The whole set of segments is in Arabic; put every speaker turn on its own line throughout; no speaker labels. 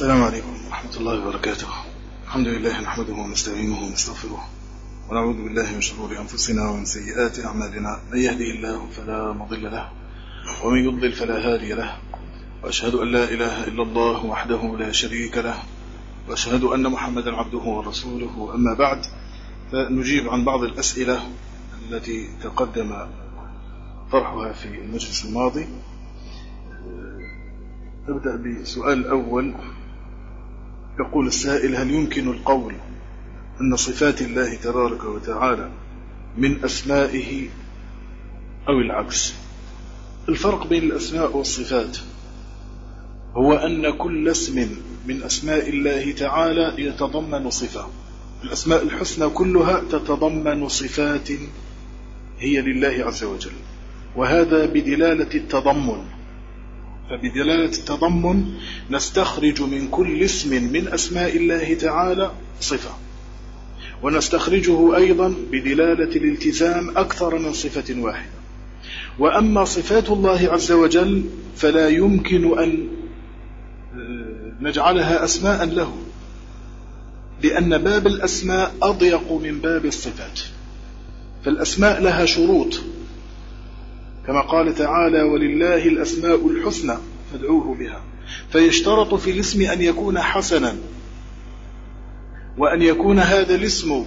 السلام عليكم ورحمة الله وبركاته. الحمد لله نحمده ونستعينه ونستغفره ونعوذ بالله من شرور أنفسنا ومن سيئات أعمالنا. من يهده الله فلا مضل له ومن يضلل فلا هادي له. وأشهد أن لا إله إلا الله وحده لا شريك له. وأشهد أن محمدا عبده ورسوله. أما بعد فنجيب عن بعض الأسئلة التي تقدم طرحها في المجلس الماضي. أبدأ بسؤال الأول يقول السائل هل يمكن القول أن صفات الله تبارك وتعالى من أسمائه أو العكس؟ الفرق بين الأسماء والصفات هو أن كل اسم من أسماء الله تعالى يتضمن صفة. الأسماء الحسنى كلها تتضمن صفات هي لله عز وجل. وهذا بدلالة التضمن. فبدلالة التضمن نستخرج من كل اسم من أسماء الله تعالى صفة. ونستخرجه أيضا بدلالة الالتزام أكثر من صفة واحدة. وأما صفات الله عز وجل فلا يمكن أن نجعلها أسماء له لأن باب الأسماء أضيق من باب الصفات. فالأسماء لها شروط. كما قال تعالى ولله الأسماء الحسنى فادعوه بها. فيشترط في الاسم أن يكون حسنا وأن يكون هذا الاسم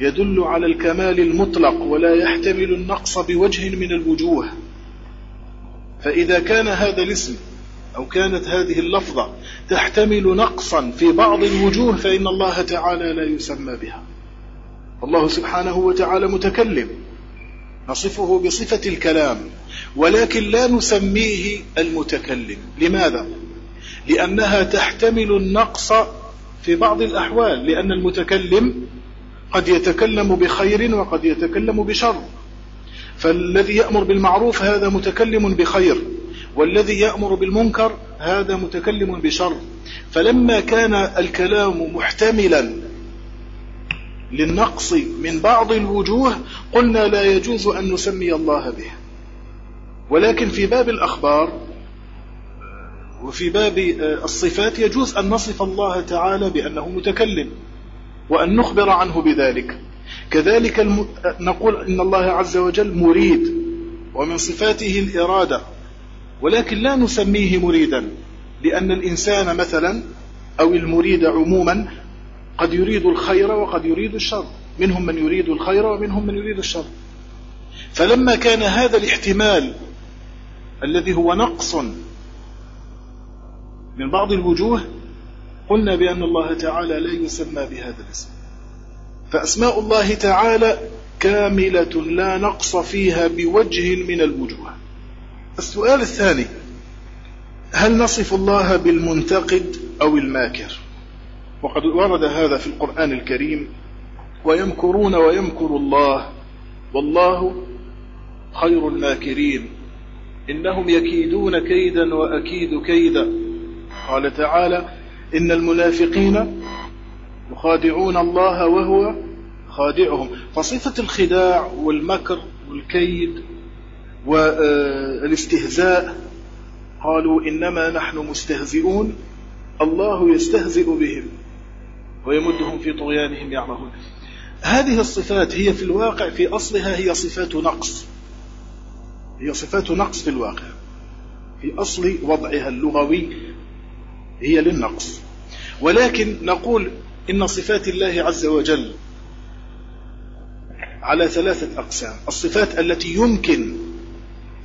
يدل على الكمال المطلق ولا يحتمل النقص بوجه من الوجوه. فإذا كان هذا الاسم أو كانت هذه اللفظة تحتمل نقصا في بعض الوجوه فإن الله تعالى لا يسمى بها. الله سبحانه وتعالى متكلم. نصفه بصفة الكلام ولكن لا نسميه المتكلم. لماذا؟ لأنها تحتمل النقص في بعض الأحوال لأن المتكلم قد يتكلم بخير وقد يتكلم بشر. فالذي يأمر بالمعروف هذا متكلم بخير والذي يأمر بالمنكر هذا متكلم بشر. فلما كان الكلام محتملا للنقص من بعض الوجوه قلنا لا يجوز أن نسمي الله به. ولكن في باب الأخبار وفي باب الصفات يجوز أن نصف الله تعالى بأنه متكلم وأن نخبر عنه بذلك. كذلك الم... نقول إن الله عز وجل مريد ومن صفاته الإرادة ولكن لا نسميه مريدا لأن الإنسان مثلا أو المريد عموما قد يريد الخير وقد يريد الشر. منهم من يريد الخير ومنهم من يريد الشر. فلما كان هذا الاحتمال الذي هو نقص من بعض الوجوه قلنا بأن الله تعالى لا يسمى بهذا الاسم. فأسماء الله تعالى كاملة لا نقص فيها بوجه من الوجوه. السؤال الثاني هل نصف الله بالمنتقد أو الماكر؟ وقد ورد هذا في القرآن الكريم ويمكرون ويمكر الله والله خير الماكرين. إنهم يكيدون كيدا وأكيد كيدا. قال تعالى إن المنافقين يخادعون الله وهو خادعهم. فصفة الخداع والمكر والكيد والاستهزاء قالوا إنما نحن مستهزئون الله يستهزئ بهم. ويمدهم في طغيانهم يعمهون. هذه الصفات هي في الواقع في أصلها هي صفات نقص. هي صفات نقص في الواقع. في أصل وضعها اللغوي هي للنقص. ولكن نقول إن صفات الله عز وجل على ثلاثة أقسام. الصفات التي يمكن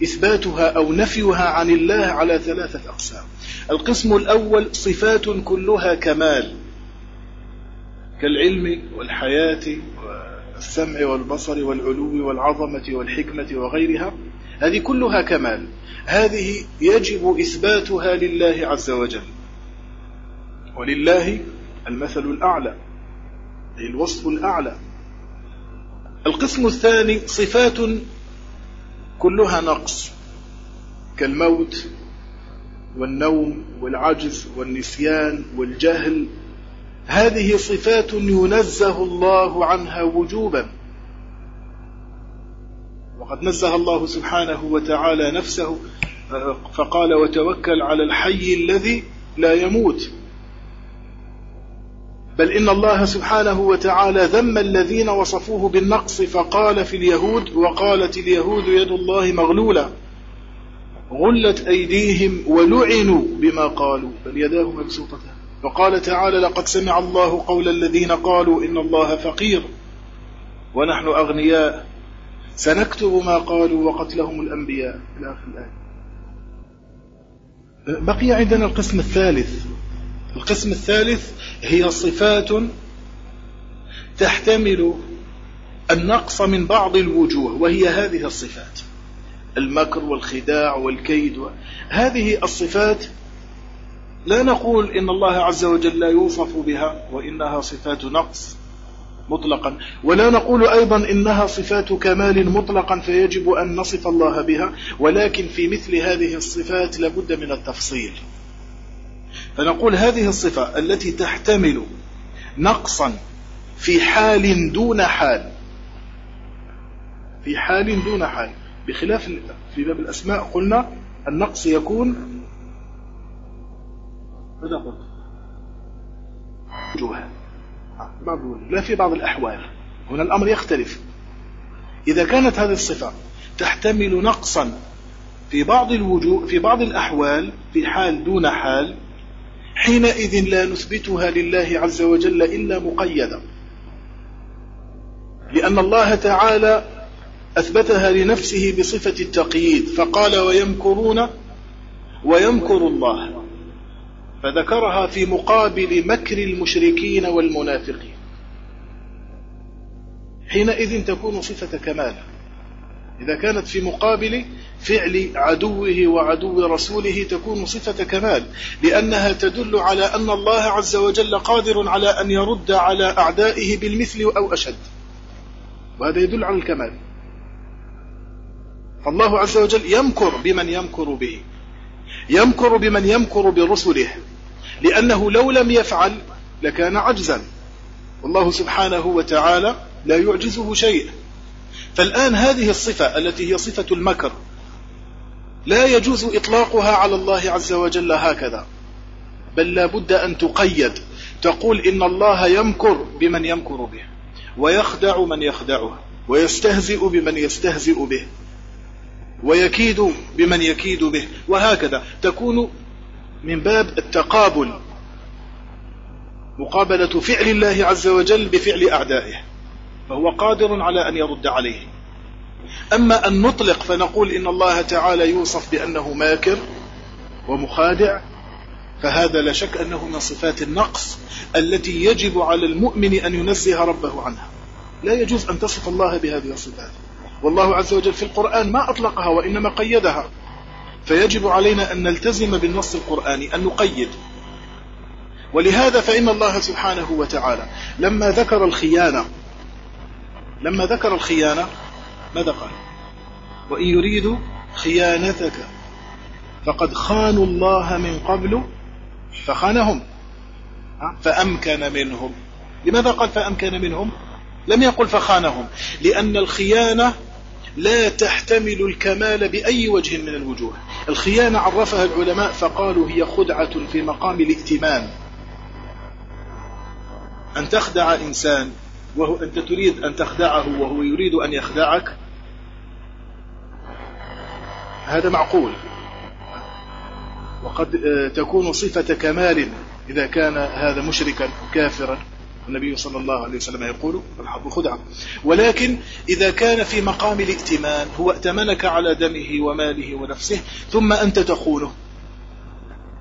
إثباتها أو نفيها عن الله على ثلاثة أقسام. القسم الأول صفات كلها كمال. كالعلم والحياة والسمع والبصر والعلو والعظمة والحكمة وغيرها هذه كلها كمال. هذه يجب إثباتها لله عز وجل. ولله المثل الأعلى أي الوصف الأعلى. القسم الثاني صفات كلها نقص كالموت والنوم والعجز والنسيان والجهل هذه صفات ينزه الله عنها وجوبا. وقد نزه الله سبحانه وتعالى نفسه فقال وتوكل على الحي الذي لا يموت. بل إن الله سبحانه وتعالى ذم الذين وصفوه بالنقص فقال في اليهود وقالت اليهود يد الله مغلولة. غلت أيديهم ولعنوا بما قالوا بل يداه مبسوطتان. وقال تعالى لقد سمع الله قول الذين قالوا إن الله فقير ونحن أغنياء. سنكتب ما قالوا وقتلهم الأنبياء. إلى آخر الآية. بقي عندنا القسم الثالث. القسم الثالث هي صفات تحتمل النقص من بعض الوجوه وهي هذه الصفات. المكر والخداع والكيد هذه الصفات لا نقول إن الله عز وجل لا يوصف بها وإنها صفات نقص مطلقا ولا نقول أيضا إنها صفات كمال مطلقا فيجب أن نصف الله بها ولكن في مثل هذه الصفات لابد من التفصيل. فنقول هذه الصفة التي تحتمل نقصا في حال دون حال في حال دون حال بخلاف في باب الأسماء قلنا النقص يكون ماذا قلت؟ وجوها بعض لا في بعض الأحوال. هنا الأمر يختلف. إذا كانت هذه الصفة تحتمل نقصا في بعض الوجوه في بعض الأحوال في حال دون حال حينئذ لا نثبتها لله عز وجل إلا مقيدا. لأن الله تعالى أثبتها لنفسه بصفة التقييد فقال ويمكرون ويمكر الله. فذكرها في مقابل مكر المشركين والمنافقين. حينئذ تكون صفة كمال. إذا كانت في مقابل فعل عدوه وعدو رسوله تكون صفة كمال لأنها تدل على أن الله عز وجل قادر على أن يرد على أعدائه بالمثل أو أشد. وهذا يدل على الكمال. فالله عز وجل يمكر بمن يمكر به. يمكر بمن يمكر برسله. لأنه لو لم يفعل لكان عجزا. والله سبحانه وتعالى لا يعجزه شيء. فالآن هذه الصفة التي هي صفة المكر لا يجوز إطلاقها على الله عز وجل هكذا. بل لا بد أن تقيد تقول إن الله يمكر بمن يمكر به ويخدع من يخدعه ويستهزئ بمن يستهزئ به ويكيد بمن يكيد به وهكذا. تكون من باب التقابل مقابلة فعل الله عز وجل بفعل أعدائه فهو قادر على أن يرد عليه. أما أن نطلق فنقول إن الله تعالى يوصف بأنه ماكر ومخادع فهذا لا شك أنه من صفات النقص التي يجب على المؤمن أن ينزه ربه عنها. لا يجوز أن تصف الله بهذه الصفات. والله عز وجل في القرآن ما أطلقها وإنما قيدها. فيجب علينا أن نلتزم بالنص القرآني أن نقيد. ولهذا فإن الله سبحانه وتعالى لما ذكر الخيانة لما ذكر الخيانة ماذا قال؟ وإن يريدوا خيانتك فقد خانوا الله من قبل فخانهم. فأمكن منهم. لماذا قال فأمكن منهم؟ لم يقل فخانهم لأن الخيانة لا تحتمل الكمال بأي وجه من الوجوه. الخيانة عرفها العلماء فقالوا هي خدعة في مقام الائتمان. أن تخدع إنسان وهو أنت تريد أن تخدعه وهو يريد أن يخدعك هذا معقول. وقد آه، تكون صفة كمال إذا كان هذا مشركا كافرا. النبي صلى الله عليه وسلم يقول الحظ خدعة. ولكن إذا كان في مقام الائتمان هو ائتمنك على دمه وماله ونفسه ثم أنت تخونه.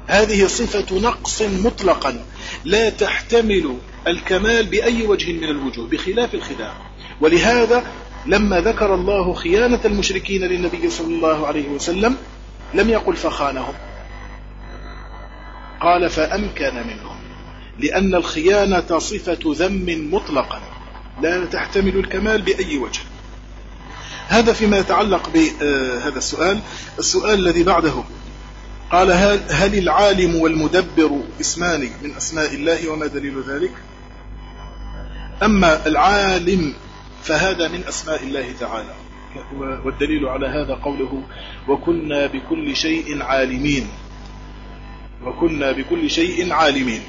هذه صفة نقص مطلقا. لا تحتمل الكمال بأي وجه من الوجوه بخلاف الخداع. ولهذا لما ذكر الله خيانة المشركين للنبي صلى الله عليه وسلم لم يقل فخانهم. قال فأمكن منهم. لأن الخيانة صفة ذم مطلقا لا تحتمل الكمال بأي وجه. هذا فيما يتعلق بهذا السؤال. السؤال الذي بعده قال هل, هل العالم والمدبر اسمان من أسماء الله وما دليل ذلك؟ أما العالم فهذا من أسماء الله تعالى. والدليل على هذا قوله وكنا بكل شيء عالمين. وكنا بكل شيء عالمين.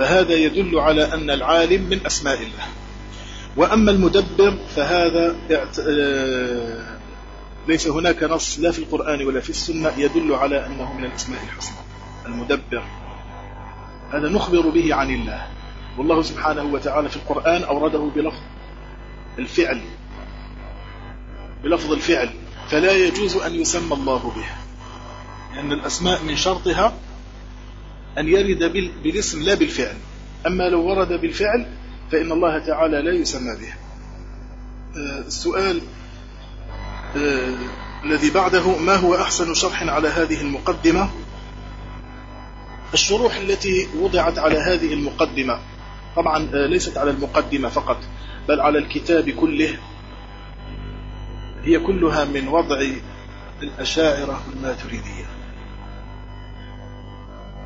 فهذا يدل على أن العالم من أسماء الله. وأما المدبر فهذا آه، ليس هناك نص لا في القرآن ولا في السنة يدل على أنه من الأسماء الحسنى. المدبر هذا نخبر به عن الله. والله سبحانه وتعالى في القرآن أورده بلفظ الفعل. بلفظ الفعل. فلا يجوز أن يسمى الله به. لأن الأسماء من شرطها أن يرد بالاسم لا بالفعل. أما لو ورد بالفعل فإن الله تعالى لا يسمى به. آه، السؤال آه، الذي بعده ما هو أحسن شرح على هذه المقدمة؟ الشروح التي وضعت على هذه المقدمة. طبعا آه، ليست على المقدمة فقط بل على الكتاب كله. هي كلها من وضع الأشاعرة الماتريدية.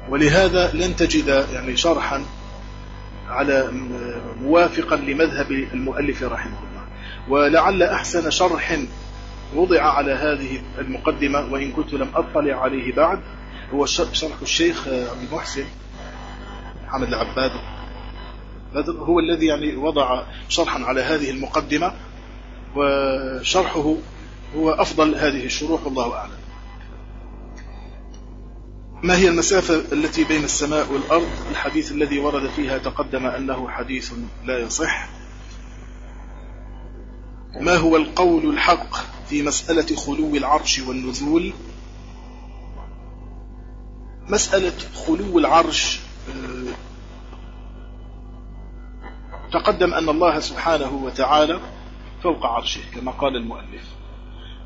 ولهذا لن تجد يعني شرحا على موافقا لمذهب المؤلف رحمه الله. ولعل أحسن شرح وضع على هذه المقدمة وإن كنت لم أطلع عليه بعد هو شرح الشيخ عبد المحسن محمد العباد. هو الذي يعني وضع شرحا على هذه المقدمة وشرحه هو أفضل هذه الشروح والله أعلم. ما هي المسافة التي بين السماء والأرض؟ الحديث الذي ورد فيها تقدم أنه حديث لا يصح. ما هو القول الحق في مسألة خلو العرش والنزول؟ مسألة خلو العرش آه، تقدم أن الله سبحانه وتعالى فوق عرشه كما قال المؤلف.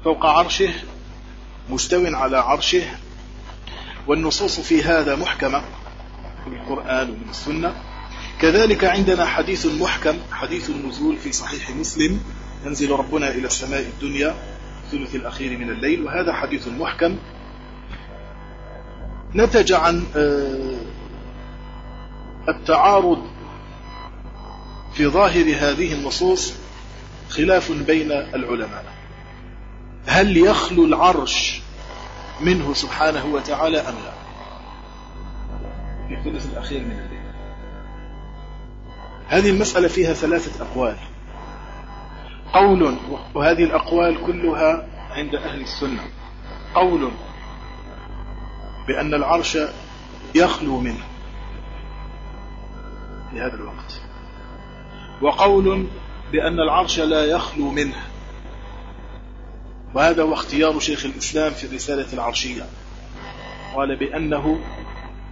فوق عرشه مستو على عرشه والنصوص في هذا محكمة من القرآن ومن السنة. كذلك عندنا حديث محكم حديث النزول في صحيح مسلم. ينزل ربنا إلى السماء الدنيا الثلث الأخير من الليل وهذا حديث محكم. نتج عن آه، التعارض في ظاهر هذه النصوص خلاف بين العلماء. هل يخلو العرش منه سبحانه وتعالى أم لا. في الثلث الأخير من الليل هذه المسألة فيها ثلاثة أقوال. قول وهذه الأقوال كلها عند أهل السنة. قول بأن العرش يخلو منه. في هذا الوقت. وقول بأن العرش لا يخلو منه. وهذا هو اختيار شيخ الإسلام في الرسالة العرشية. قال بأنه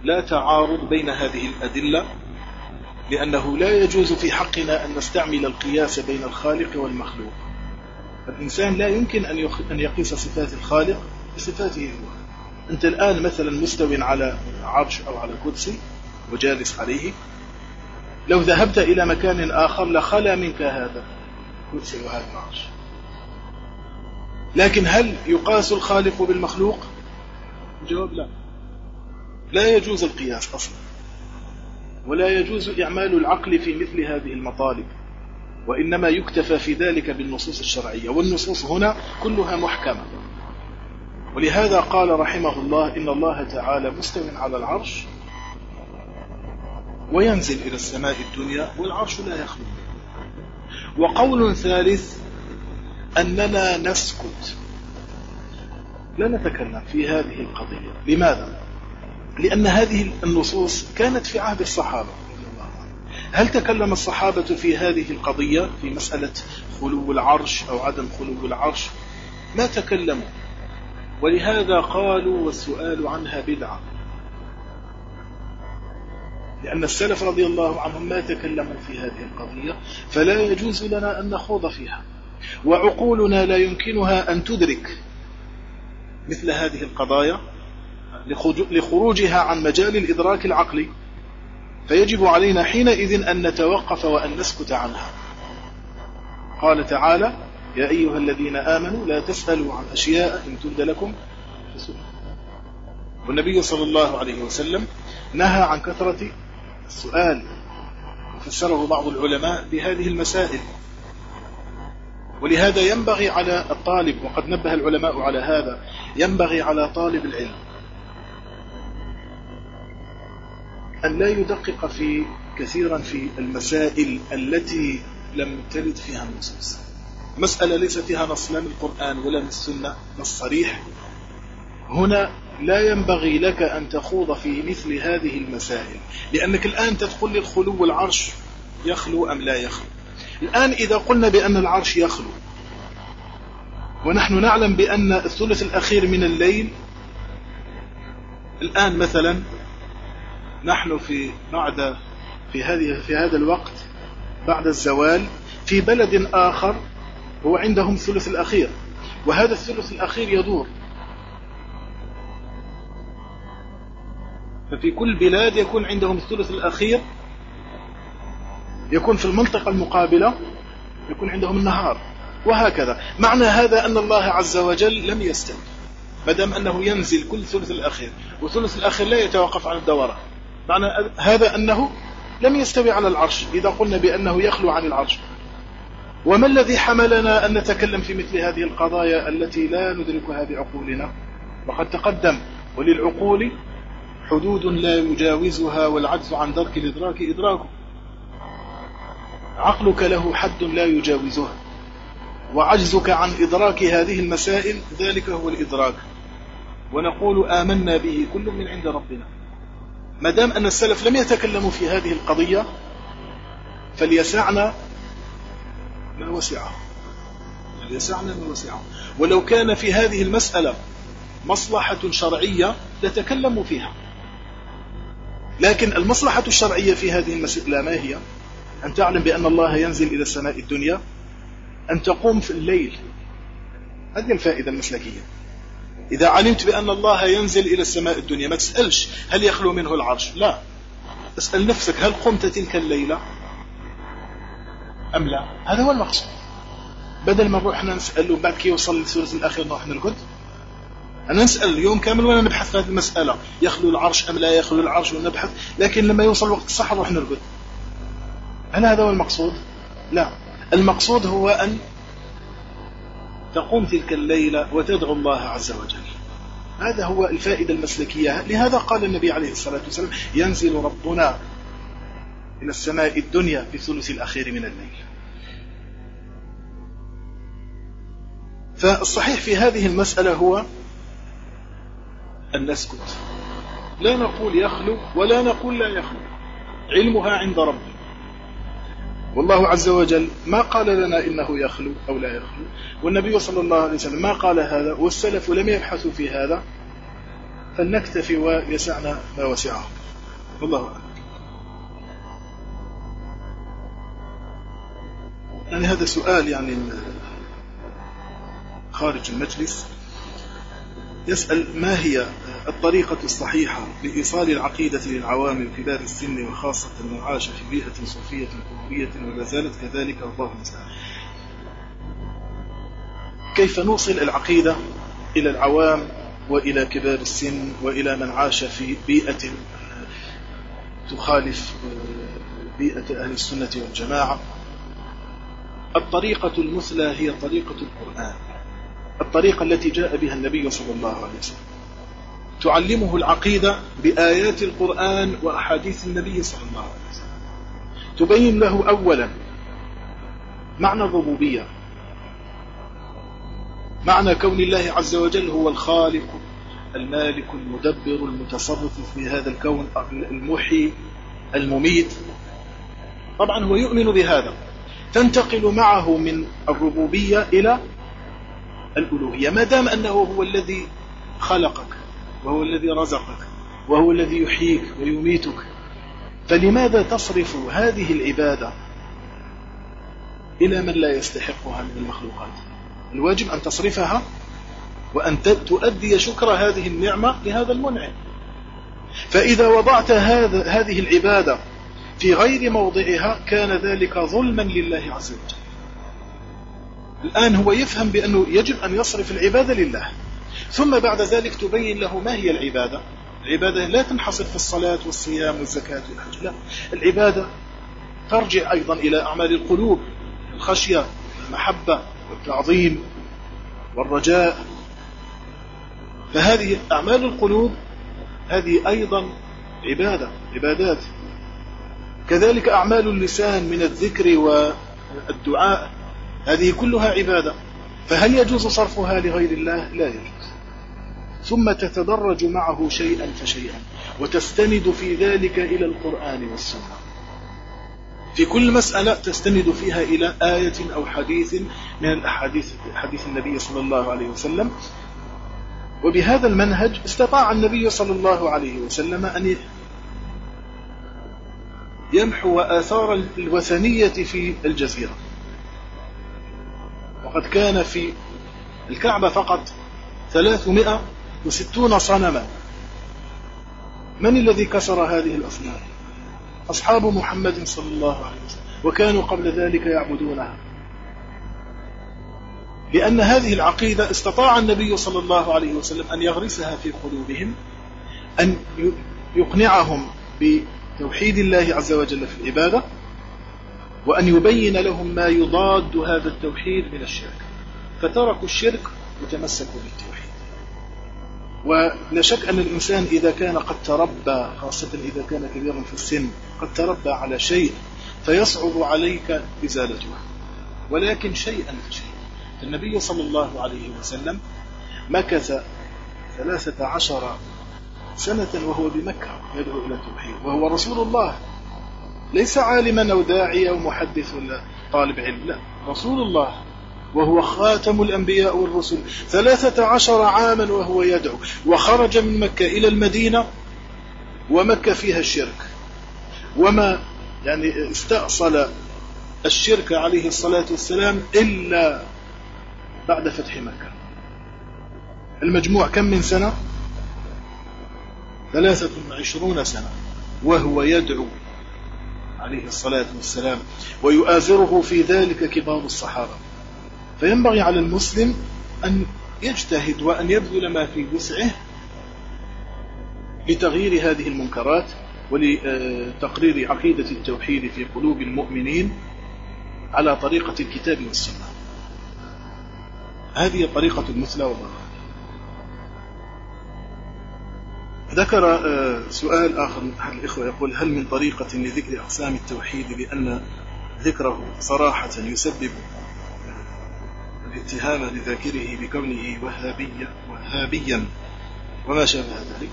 لا تعارض بين هذه الأدلة لأنه لا يجوز في حقنا أن نستعمل القياس بين الخالق والمخلوق. الإنسان لا يمكن أن يقيس صفات الخالق بصفاته هو. أنت الآن مثلا مستو على عرش أو على كرسي وجالس عليه لو ذهبت إلى مكان آخر لخلى منك هذا كرسي وهذا العرش لكن هل يقاس الخالق بالمخلوق؟ الجواب لا. لا يجوز القياس أصلا. ولا يجوز إعمال العقل في مثل هذه المطالب. وإنما يكتفى في ذلك بالنصوص الشرعية. والنصوص هنا كلها محكمة. ولهذا قال رحمه الله إن الله تعالى مستو على العرش وينزل إلى السماء الدنيا والعرش لا يخلو. وقول ثالث أننا نسكت. لا نتكلم في هذه القضية. لماذا؟ لأن هذه النصوص كانت في عهد الصحابة هل تكلم الصحابة في هذه القضية في مسألة خلو العرش أو عدم خلو العرش؟ ما تكلموا. ولهذا قالوا والسؤال عنها بدعة. لأن السلف رضي الله عنهم ما تكلموا في هذه القضية فلا يجوز لنا أن نخوض فيها. وعقولنا لا يمكنها أن تدرك مثل هذه القضايا لخروجها عن مجال الإدراك العقلي. فيجب علينا حينئذ أن نتوقف وأن نسكت عنها. قال تعالى يا أيها الذين آمنوا لا تسألوا عن أشياء إن تبد لكم. والنبي صلى الله عليه وسلم نهى عن كثرة السؤال. وفسره بعض العلماء بهذه المسائل. ولهذا ينبغي على الطالب وقد نبه العلماء على هذا ينبغي على طالب العلم أن لا يدقق في كثيرا في المسائل التي لم ترد فيها النصوص. مسألة ليس فيها نص لا من القرآن ولا من السنة نص صريح. هنا لا ينبغي لك أن تخوض في مثل هذه المسائل لأنك الآن تدخل للخلو والعرش يخلو أم لا يخلو. الآن إذا قلنا بأن العرش يخلو ونحن نعلم بأن الثلث الأخير من الليل الآن مثلا نحن في بعد في هذه في هذا الوقت بعد الزوال في بلد آخر هو عندهم الثلث الأخير وهذا الثلث الأخير يدور. ففي كل بلاد يكون عندهم الثلث الأخير يكون في المنطقة المقابلة يكون عندهم النهار. وهكذا. معنى هذا أن الله عز وجل لم يستوي ما دام أنه ينزل كل ثلث الأخير وثلث الأخير لا يتوقف عن الدوران معنى هذا أنه لم يستوي على العرش إذا قلنا بأنه يخلو عن العرش. وما الذي حملنا أن نتكلم في مثل هذه القضايا التي لا ندركها بعقولنا؟ وقد تقدم وللعقول حدود لا يجاوزها والعجز عن درك الإدراك إدراكه. عقلك له حد لا يجاوزها وعجزك عن إدراك هذه المسائل ذلك هو الإدراك. ونقول آمنا به كل من عند ربنا. ما دام أن السلف لم يتكلموا في هذه القضية فليسعنا ما وسعه فليسعنا ما وسعه ولو كان في هذه المسألة مصلحة شرعية لتكلموا فيها. لكن المصلحة الشرعية في هذه المسألة ما هي؟ أن تعلم بأن الله ينزل إلى السماء الدنيا أن تقوم في الليل. هذه الفائدة المسلكية. إذا علمت بأن الله ينزل إلى السماء الدنيا ما تسألش هل يخلو منه العرش؟ لا. اسأل نفسك هل قمت تلك الليلة؟ أم لا؟ هذا هو المقصود. بدل ما نروح نسأل وبعد كي يوصل للسورة الأخير نروح نرقد. أنا نسأل اليوم كامل وأنا نبحث في هذه المسألة. يخلو العرش أم لا يخلو العرش ونبحث؟ لكن لما يوصل وقت الصحة نروح نرقد. هل هذا هو المقصود؟ لا. المقصود هو أن تقوم تلك الليلة وتدعو الله عز وجل. هذا هو الفائدة المسلكية. لهذا قال النبي عليه الصلاة والسلام ينزل ربنا إلى السماء الدنيا في الثلث الأخير من الليل. فالصحيح في هذه المسألة هو أن نسكت. لا نقول يخلو ولا نقول لا يخلو. علمها عند ربنا. والله عز وجل ما قال لنا إنه يخلو أو لا يخلو. والنبي صلى الله عليه وسلم ما قال هذا والسلف لم يبحثوا في هذا فلنكتفي ويسعنا ما وسعه. والله أعلم. يعني هذا سؤال يعني خارج المجلس. يسأل ما هي الطريقة الصحيحة لإيصال العقيدة للعوام وكبار السن وخاصة من عاش في بيئة صوفية كفرية ولا زالت كذلك الله المستعان. كيف نوصل العقيدة إلى العوام وإلى كبار السن وإلى من عاش في بيئة تخالف بيئة أهل السنة والجماعة؟ الطريقة المثلى هي طريقة القرآن الطريقة التي جاء بها النبي صلى الله عليه وسلم. تعلمه العقيدة بآيات القرآن وأحاديث النبي صلى الله عليه وسلم. تبين له أولا معنى الربوبية. معنى كون الله عز وجل هو الخالق المالك المدبر المتصرف في هذا الكون المحيي المميت. طبعا هو يؤمن بهذا. تنتقل معه من الربوبية إلى الألوهية. ما دام أنه هو الذي خلقك وهو الذي رزقك وهو الذي يحييك ويميتك. فلماذا تصرف هذه العبادة إلى من لا يستحقها من المخلوقات؟ الواجب أن تصرفها وأن تؤدي شكر هذه النعمة لهذا المنعم. فإذا وضعت هذا هذه العبادة في غير موضعها كان ذلك ظلما لله عز وجل. الآن هو يفهم بأنه يجب أن يصرف العبادة لله. ثم بعد ذلك تبين له ما هي العبادة. العبادة لا تنحصر في الصلاة والصيام والزكاة والحج لا. العبادة ترجع أيضا إلى أعمال القلوب الخشية المحبة والتعظيم والرجاء. فهذه أعمال القلوب هذه أيضا عبادة عبادات. كذلك أعمال اللسان من الذكر والدعاء هذه كلها عبادة. فهل يجوز صرفها لغير الله؟ لا يجوز. ثم تتدرج معه شيئا فشيئا وتستند في ذلك إلى القرآن والسنة. في كل مسألة تستند فيها إلى آية أو حديث من الأحاديث حديث النبي صلى الله عليه وسلم. وبهذا المنهج استطاع النبي صلى الله عليه وسلم أن يمحو آثار الوثنية في الجزيرة. وقد كان في الكعبة فقط ثلاثمائة وستون صنما. من الذي كسر هذه الأصنام؟ أصحاب محمد صلى الله عليه وسلم. وكانوا قبل ذلك يعبدونها. لأن هذه العقيدة استطاع النبي صلى الله عليه وسلم أن يغرسها في قلوبهم أن يقنعهم بتوحيد الله عز وجل في العبادة وأن يبين لهم ما يضاد هذا التوحيد من الشرك. فتركوا الشرك وتمسكوا بالتوحيد ولا شك أن الإنسان إذا كان قد تربى خاصة إذا كان كبيرا في السن قد تربى على شيء فيصعب عليك إزالته. ولكن شيئا فشيئا النبي صلى الله عليه وسلم مكث ثلاثة عشر سنة وهو بمكة يدعو إلى التوحيد. وهو رسول الله. ليس عالما أو داعية أو محدث ولا طالب علم لا. رسول الله وهو خاتم الأنبياء والرسل ثلاثة عشر عاما وهو يدعو. وخرج من مكة إلى المدينة ومكة فيها الشرك. وما يعني استأصل الشرك عليه الصلاة والسلام إلا بعد فتح مكة. المجموع كم من سنة؟ ثلاثة وعشرون سنة وهو يدعو عليه الصلاة والسلام ويؤازره في ذلك كبار الصحابة. فينبغي على المسلم أن يجتهد وأن يبذل ما في وسعه لتغيير هذه المنكرات ولتقرير عقيدة التوحيد في قلوب المؤمنين على طريقة الكتاب والسنة. هذه طريقة المثلى والله. ذكر آه، سؤال آخر من أحد الإخوة يقول هل من طريقة لذكر أقسام التوحيد لأن ذكره صراحة يسبب الاتهام لذاكره بكونه وهابيا وهابيا. وما شابه ذلك.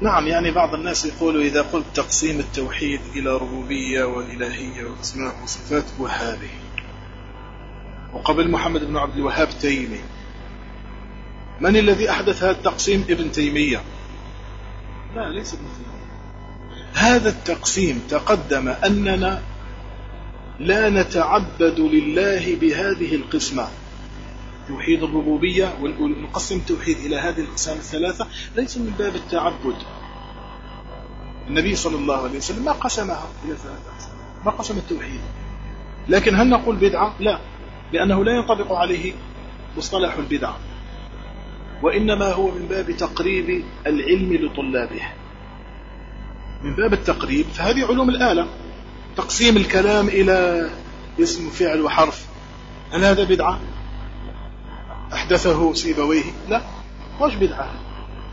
نعم يعني بعض الناس يقول إذا قلت تقسيم التوحيد إلى ربوبية والإلهية وأسماء وصفات وهابي. وقبل محمد بن عبد الوهاب تيمي. من الذي أحدث هذا التقسيم؟ ابن تيمية. لا ليس ابن تيمية. هذا التقسيم تقدم أننا لا نتعبد لله بهذه القسمة. توحيد الربوبية ونقسم التوحيد إلى هذه الأقسام الثلاثة ليس من باب التعبد. النبي صلى الله عليه وسلم ما قسمها إلى ثلاثة أقسام ما قسم التوحيد. لكن هل نقول بدعة؟ لا لأنه لا ينطبق عليه مصطلح البدعة وإنما هو من باب تقريب العلم لطلابه. من باب التقريب فهذه علوم الآلة. تقسيم الكلام إلى اسم فعل وحرف. هل هذا بدعة؟ أحدثه سيبويه. لا مش بدعة.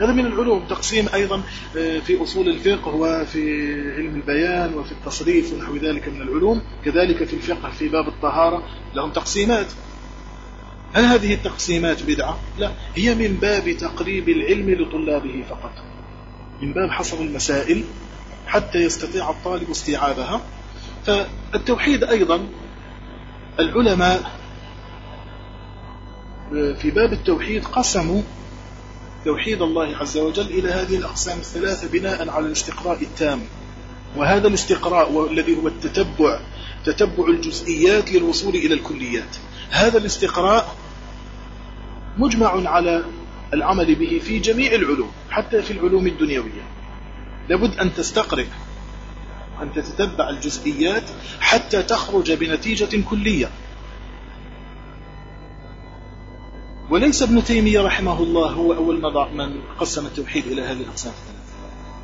هذا من العلوم. تقسيم أيضا آه، في أصول الفقه وفي علم البيان وفي التصريف ونحو ذلك من العلوم. كذلك في الفقه في باب الطهارة لهم تقسيمات. هل هذه التقسيمات بدعة؟ لا هي من باب تقريب العلم لطلابه فقط. من باب حصر المسائل حتى يستطيع الطالب استيعابها. فالتوحيد أيضا العلماء في باب التوحيد قسموا توحيد الله عز وجل إلى هذه الأقسام الثلاثة بناء على الاستقراء التام. وهذا الاستقراء الذي هو التتبع تتبع الجزئيات للوصول إلى الكليات. هذا الاستقراء مجمع على العمل به في جميع العلوم حتى في العلوم الدنيوية. لابد أن تستقرق أن تتتبع الجزئيات حتى تخرج بنتيجة كلية. وليس ابن تيمية رحمه الله هو أول من قسم التوحيد إلى هذه الأقسام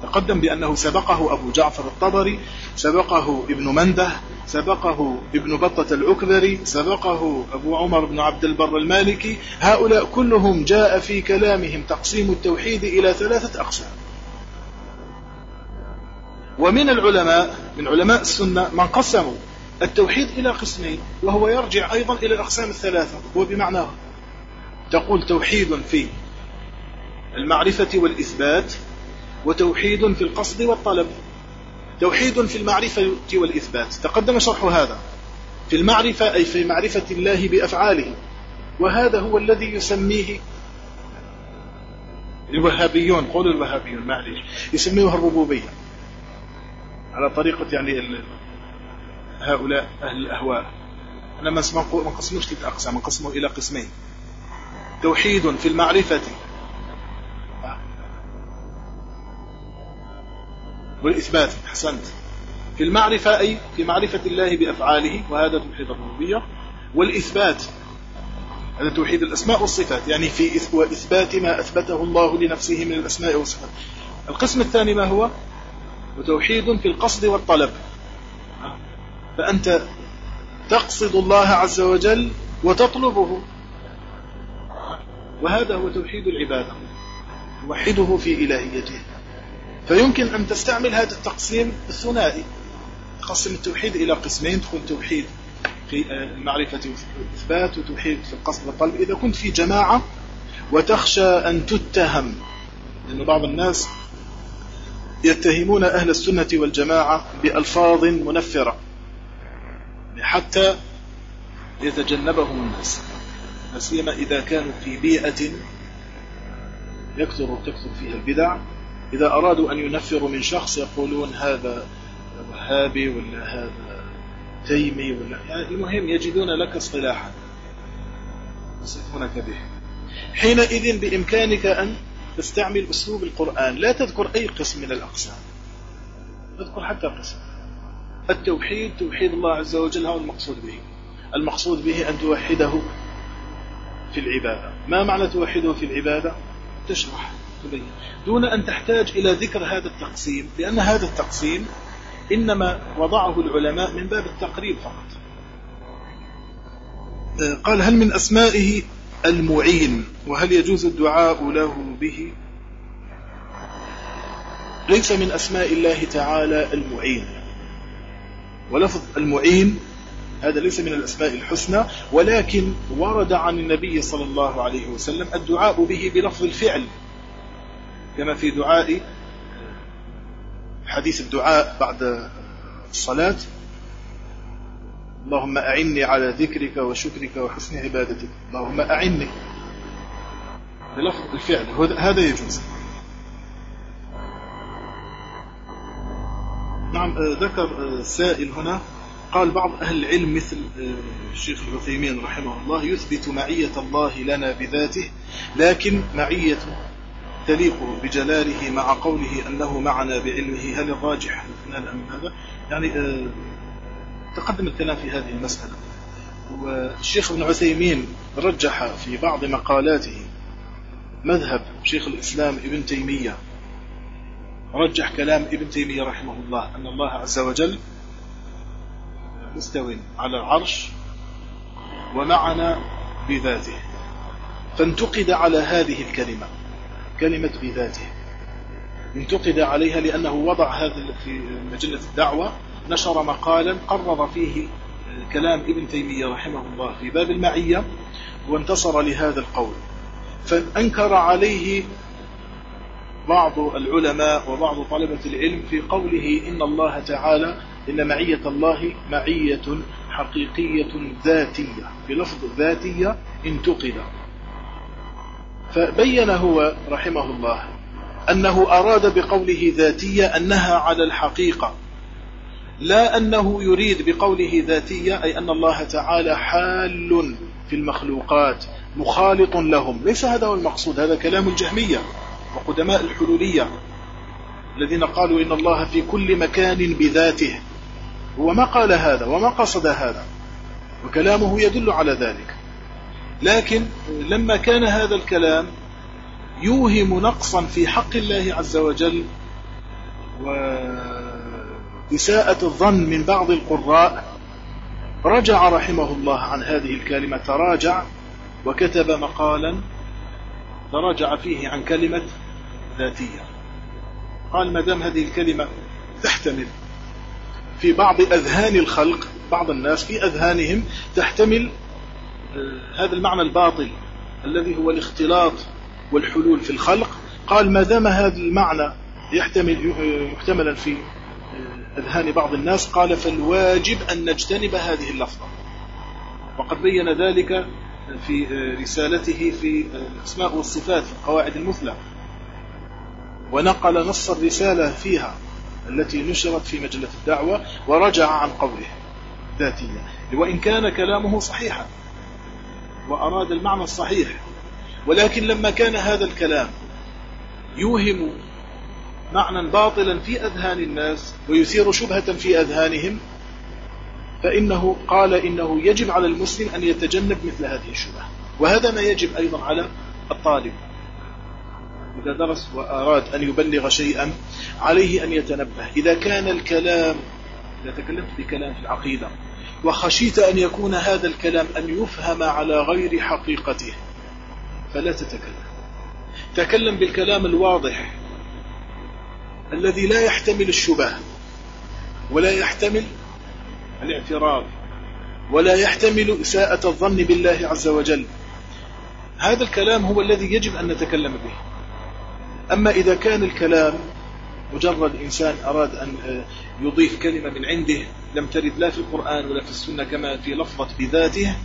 تقدم بأنه سبقه أبو جعفر الطبري سبقه ابن مندة سبقه ابن بطة الأكبري سبقه أبو عمر بن عبد البر المالكي. هؤلاء كلهم جاء في كلامهم تقسيم التوحيد إلى ثلاثة أقسام. ومن العلماء من علماء السنة من قسموا التوحيد إلى قسمين وهو يرجع أيضا إلى الأقسام الثلاثة هو تقول توحيد في المعرفة والإثبات وتوحيد في القصد والطلب. توحيد في المعرفة والإثبات. تقدم شرح هذا. في المعرفة أي في معرفة الله بأفعاله. وهذا هو الذي يسميه الوهابيون. قول الوهابيون معلش يسميوها الربوبية. على طريقة يعني هؤلاء أهل الأهواء. أنا ما نقسموش ثلاث أقسام نقسمه إلى قسمين. توحيد في المعرفة. والإثبات أحسنت. في المعرفة أي في معرفة الله بأفعاله وهذا توحيد الربوبية. والإثبات هذا توحيد الأسماء والصفات. يعني في إثبات ما أثبته الله لنفسه من الأسماء والصفات. القسم الثاني ما هو؟ وتوحيد في القصد والطلب. فأنت تقصد الله عز وجل وتطلبه. وهذا هو توحيد العبادة توحده في إلهيته. فيمكن أن تستعمل هذا التقسيم الثنائي تقسم التوحيد إلى قسمين تكون توحيد في المعرفة والإثبات وتوحيد في القصد والطلب. إذا كنت في جماعة وتخشى أن تتهم لأن بعض الناس يتهمون أهل السنة والجماعة بألفاظ منفرة حتى يتجنبهم الناس. سيما إذا كانوا في بيئة يكثر تكثر فيها البدع. إذا أرادوا أن ينفروا من شخص يقولون هذا وهابي ولا هذا تيمي ولا يعني المهم يجدون لك اصطلاحا. يصفونك به. حينئذ بإمكانك أن تستعمل أسلوب القرآن. لا تذكر أي قسم من الأقسام. تذكر حتى قسم. التوحيد توحيد الله عز وجل هو المقصود به. المقصود به أن توحده في العبادة. ما معنى توحده في العبادة؟ تشرح تبين. دون أن تحتاج إلى ذكر هذا التقسيم لأن هذا التقسيم إنما وضعه العلماء من باب التقريب فقط. قال هل من أسمائه المعين وهل يجوز الدعاء له به؟ ليس من أسماء الله تعالى المعين. ولفظ المعين هذا ليس من الأسماء الحسنى ولكن ورد عن النبي صلى الله عليه وسلم الدعاء به بلفظ الفعل كما في دعاء حديث الدعاء بعد الصلاة. اللهم أعني على ذكرك وشكرك وحسن عبادتك. اللهم أعني. بلفظ الفعل. هذا يجوز. نعم آه، ذكر آه، سائل هنا. قال بعض أهل العلم مثل آه، الشيخ العثيمين رحمه الله يثبت معية الله لنا بذاته لكن معية تليق بجلاله مع قوله أنه معنا بعلمه. هل الراجح أم هذا؟ يعني تقدم الكلام في هذه المسألة. والشيخ ابن عثيمين رجح في بعض مقالاته مذهب شيخ الإسلام ابن تيمية رجح كلام ابن تيمية رحمه الله أن الله عز وجل مستو على العرش ومعنا بذاته. فانتقد على هذه الكلمة كلمة بذاته. انتقد عليها لأنه وضع هذا في مجلة الدعوة نشر مقالا قرر فيه كلام ابن تيمية رحمه الله في باب المعية وانتصر لهذا القول. فأنكر عليه بعض العلماء وبعض طلبة العلم في قوله إن الله تعالى إن معية الله معية حقيقية ذاتية بلفظ ذاتية انتقد فبين هو رحمه الله أنه أراد بقوله ذاتية أنها على الحقيقة. لا أنه يريد بقوله ذاتية أي أن الله تعالى حال في المخلوقات مخالط لهم. ليس هذا هو المقصود هذا كلام الجهمية وقدماء الحلولية الذين قالوا إن الله في كل مكان بذاته. هو ما قال هذا وما قصد هذا وكلامه يدل على ذلك. لكن لما كان هذا الكلام يوهم نقصا في حق الله عز وجل وإساءة الظن من بعض القراء. رجع رحمه الله عن هذه الكلمة تراجع وكتب مقالا تراجع فيه عن كلمة ذاتية. قال ما دام هذه الكلمة تحتمل في بعض أذهان الخلق بعض الناس في أذهانهم تحتمل آه، هذا المعنى الباطل الذي هو الاختلاط والحلول في الخلق. قال ما دام هذا المعنى يحتمل يحتملا في أذهان بعض الناس قال فالواجب أن نجتنب هذه اللفظة. وقد بين ذلك في رسالته في الأسماء والصفات في القواعد المثلى. ونقل نص الرسالة فيها التي نشرت في مجلة الدعوة ورجع عن قوله ذاتيا. وإن كان كلامه صحيحا وأراد المعنى الصحيح. ولكن لما كان هذا الكلام يوهم معنى باطلا في أذهان الناس ويثير شبهة في أذهانهم فإنه قال إنه يجب على المسلم أن يتجنب مثل هذه الشبهة. وهذا ما يجب أيضا على الطالب. إذا درس وأراد أن يبلغ شيئا عليه أن يتنبه. إذا كان الكلام إذا تكلمت بكلام في العقيدة وخشيت أن يكون هذا الكلام أن يفهم على غير حقيقته فلا تتكلم. تكلم بالكلام الواضح. الذي لا يحتمل الشبه ولا يحتمل الاعتراض ولا يحتمل إساءة الظن بالله عز وجل. هذا الكلام هو الذي يجب أن نتكلم به. أما إذا كان الكلام مجرد إنسان أراد أن يضيف كلمة من عنده لم ترد لا في القرآن ولا في السنة كما في لفظة بذاته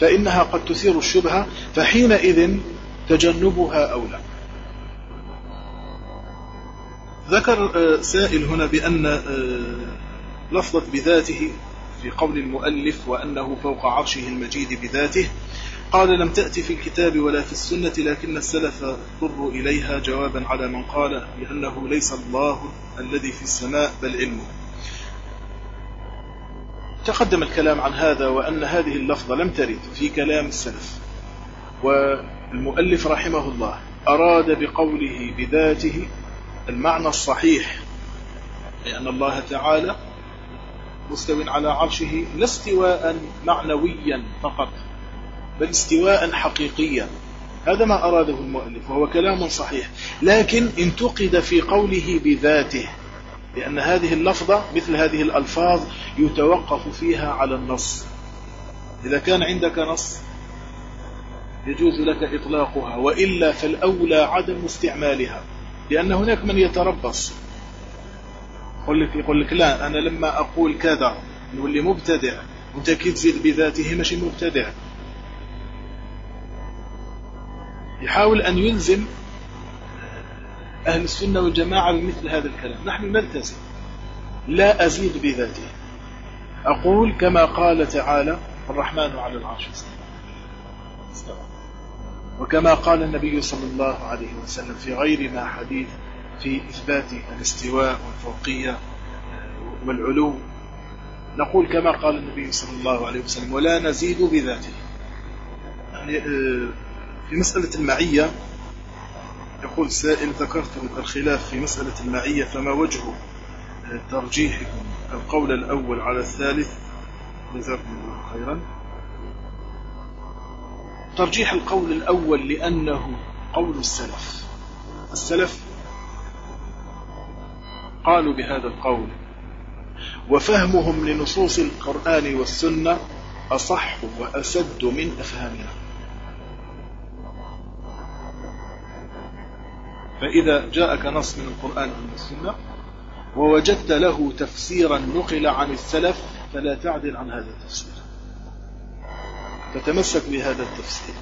فإنها قد تثير الشبهة فحينئذ تجنبها أولى ذكر سائل هنا بأن لفظة بذاته في قول المؤلف وأنه فوق عرشه المجيد بذاته قال لم تأتي في الكتاب ولا في السنة لكن السلف اضطروا إليها جوابا على من قال بأنه ليس الله الذي في السماء بل علمه. تقدم الكلام عن هذا وأن هذه اللفظة لم ترد في كلام السلف والمؤلف رحمه الله أراد بقوله بذاته المعنى الصحيح لأن الله تعالى مستو على عرشه لا استواء معنويا فقط بل استواء حقيقيا. هذا ما أراده المؤلف وهو كلام صحيح. لكن انتقد في قوله بذاته لأن هذه اللفظة مثل هذه الألفاظ يتوقف فيها على النص. إذا كان عندك نص يجوز لك إطلاقها وإلا فالأولى عدم استعمالها. لأن هناك من يتربص. يقول لك, يقول لك لا أنا لما أقول كذا نقول مبتدع. وانت كي تزيد بذاته ماشي مبتدع. يحاول أن يلزم أهل السنة والجماعة بمثل هذا الكلام. نحن نلتزم. لا أزيد بذاته. أقول كما قال تعالى الرحمن على العرش استوى. وكما قال النبي صلى الله عليه وسلم في غير ما حديث في إثبات الاستواء والفوقية والعلو. نقول كما قال النبي صلى الله عليه وسلم ولا نزيد بذاته. يعني آه، في مسألة المعية يقول السائل ذكرت الخلاف في مسألة المعية فما وجه ترجيحكم؟ القول الأول على الثالث جزاكم الله خيرا. ترجيح القول الأول لأنه قول السلف. السلف قالوا بهذا القول وفهمهم لنصوص القرآن والسنة أصح وأسد من أفهامنا. فإذا جاءك نص من القرآن أو السنة ووجدت له تفسيرا نقل عن السلف فلا تعدل عن هذا التفسير. فتمسك بهذا التفسير.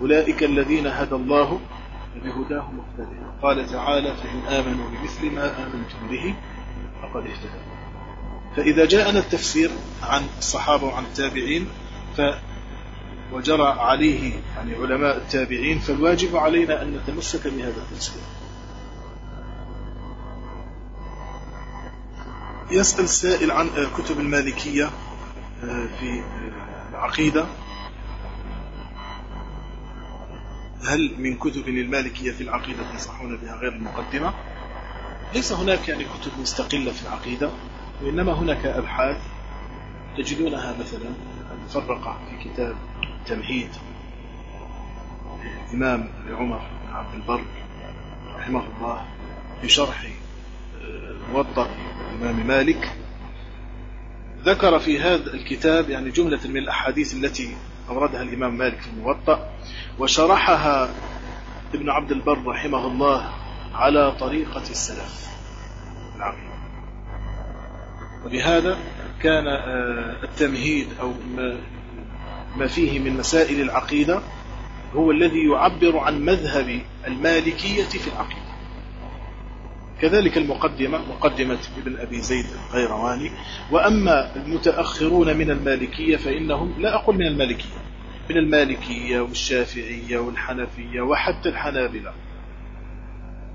أولئك الذين هدى الله بهداه مقتدى. قال تعالى فإن آمنوا بمثل ما آمنتم به فقد اهتدوا. فإذا جاءنا التفسير عن الصحابة وعن التابعين ف وجرى عليه يعني علماء التابعين فالواجب علينا أن نتمسك بهذا التفسير. يسأل السائل عن كتب المالكية آه، في العقيدة. هل من كتب للمالكية في العقيدة تنصحون بها غير المقدمة؟ ليس هناك يعني كتب مستقلة في العقيدة وإنما هناك أبحاث تجدونها مثلا مفرقة في كتاب تمهيد الإمام عمر بن عبد البر رحمه الله في شرح موطأ الإمام مالك ذكر في هذا الكتاب يعني جملة من الأحاديث التي أوردها الإمام مالك في الموطأ وشرحها ابن عبد البر رحمه الله على طريقة السلف. العقيدة ولهذا كان آه، التمهيد أو ما فيه من مسائل العقيدة هو الذي يعبر عن مذهب المالكية في العقيدة. كذلك المقدمة مقدمة ابن أبي زيد القيرواني. وأما المتأخرون من المالكية فإنهم لا أقول من المالكية من المالكية والشافعية والحنفية وحتى الحنابلة.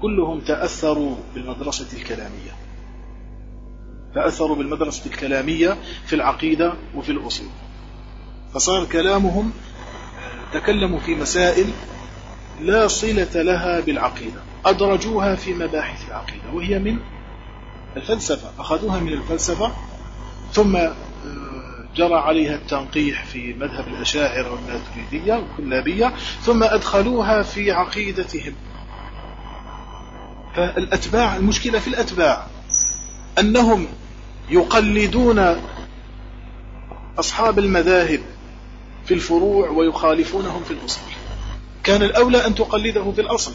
كلهم تأثروا بالمدرسة الكلامية. تأثروا بالمدرسة الكلامية في العقيدة وفي الأصول. فصار كلامهم تكلموا في مسائل لا صلة لها بالعقيدة. أدرجوها في مباحث العقيدة وهي من الفلسفة. أخذوها من الفلسفة ثم آه، جرى عليها التنقيح في مذهب الأشاعر والماتريدية والكلابية ثم أدخلوها في عقيدتهم. فالأتباع المشكلة في الأتباع أنهم يقلدون أصحاب المذاهب في الفروع ويخالفونهم في الأصول. كان الأولى أن تقلده في الأصل.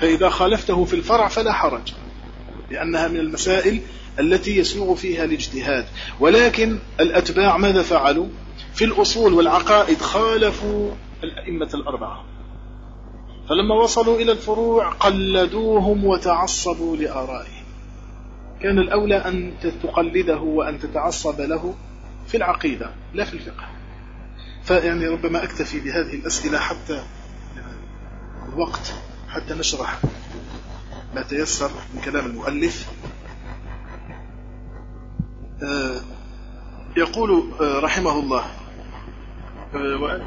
فإذا خالفته في الفرع فلا حرج لأنها من المسائل التي يسوغ فيها الاجتهاد. ولكن الأتباع ماذا فعلوا؟ في الأصول والعقائد خالفوا الأئمة الأربعة. فلما وصلوا إلى الفروع قلدوهم وتعصبوا لآرائهم. كان الأولى أن تقلده وأن تتعصب له في العقيدة لا في الفقه. فيعني ربما أكتفي بهذه الأسئلة حتى الوقت. حتى نشرح ما تيسر من كلام المؤلف. آه، يقول آه، رحمه الله آه،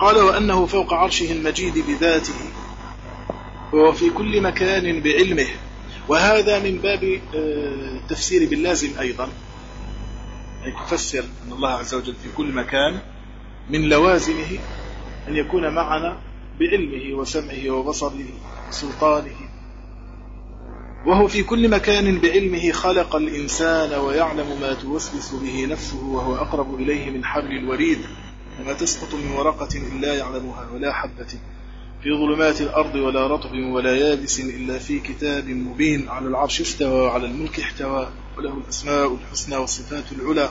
قال وأنه فوق عرشه المجيد بذاته وهو في كل مكان بعلمه وهذا من باب التفسير باللازم أيضا. يفسر أن الله عز وجل في كل مكان من لوازمه أن يكون معنا بعلمه وسمعه وبصره وسلطانه. وهو في كل مكان بعلمه خلق الإنسان ويعلم ما توسوس به نفسه وهو أقرب إليه من حبل الوريد. وما تسقط من ورقة إلا يعلمها ولا حبة في ظلمات الأرض ولا رطب ولا يابس إلا في كتاب مبين. على العرش استوى وعلى الملك احتوى وله الأسماء الحسنى والصفات العلى.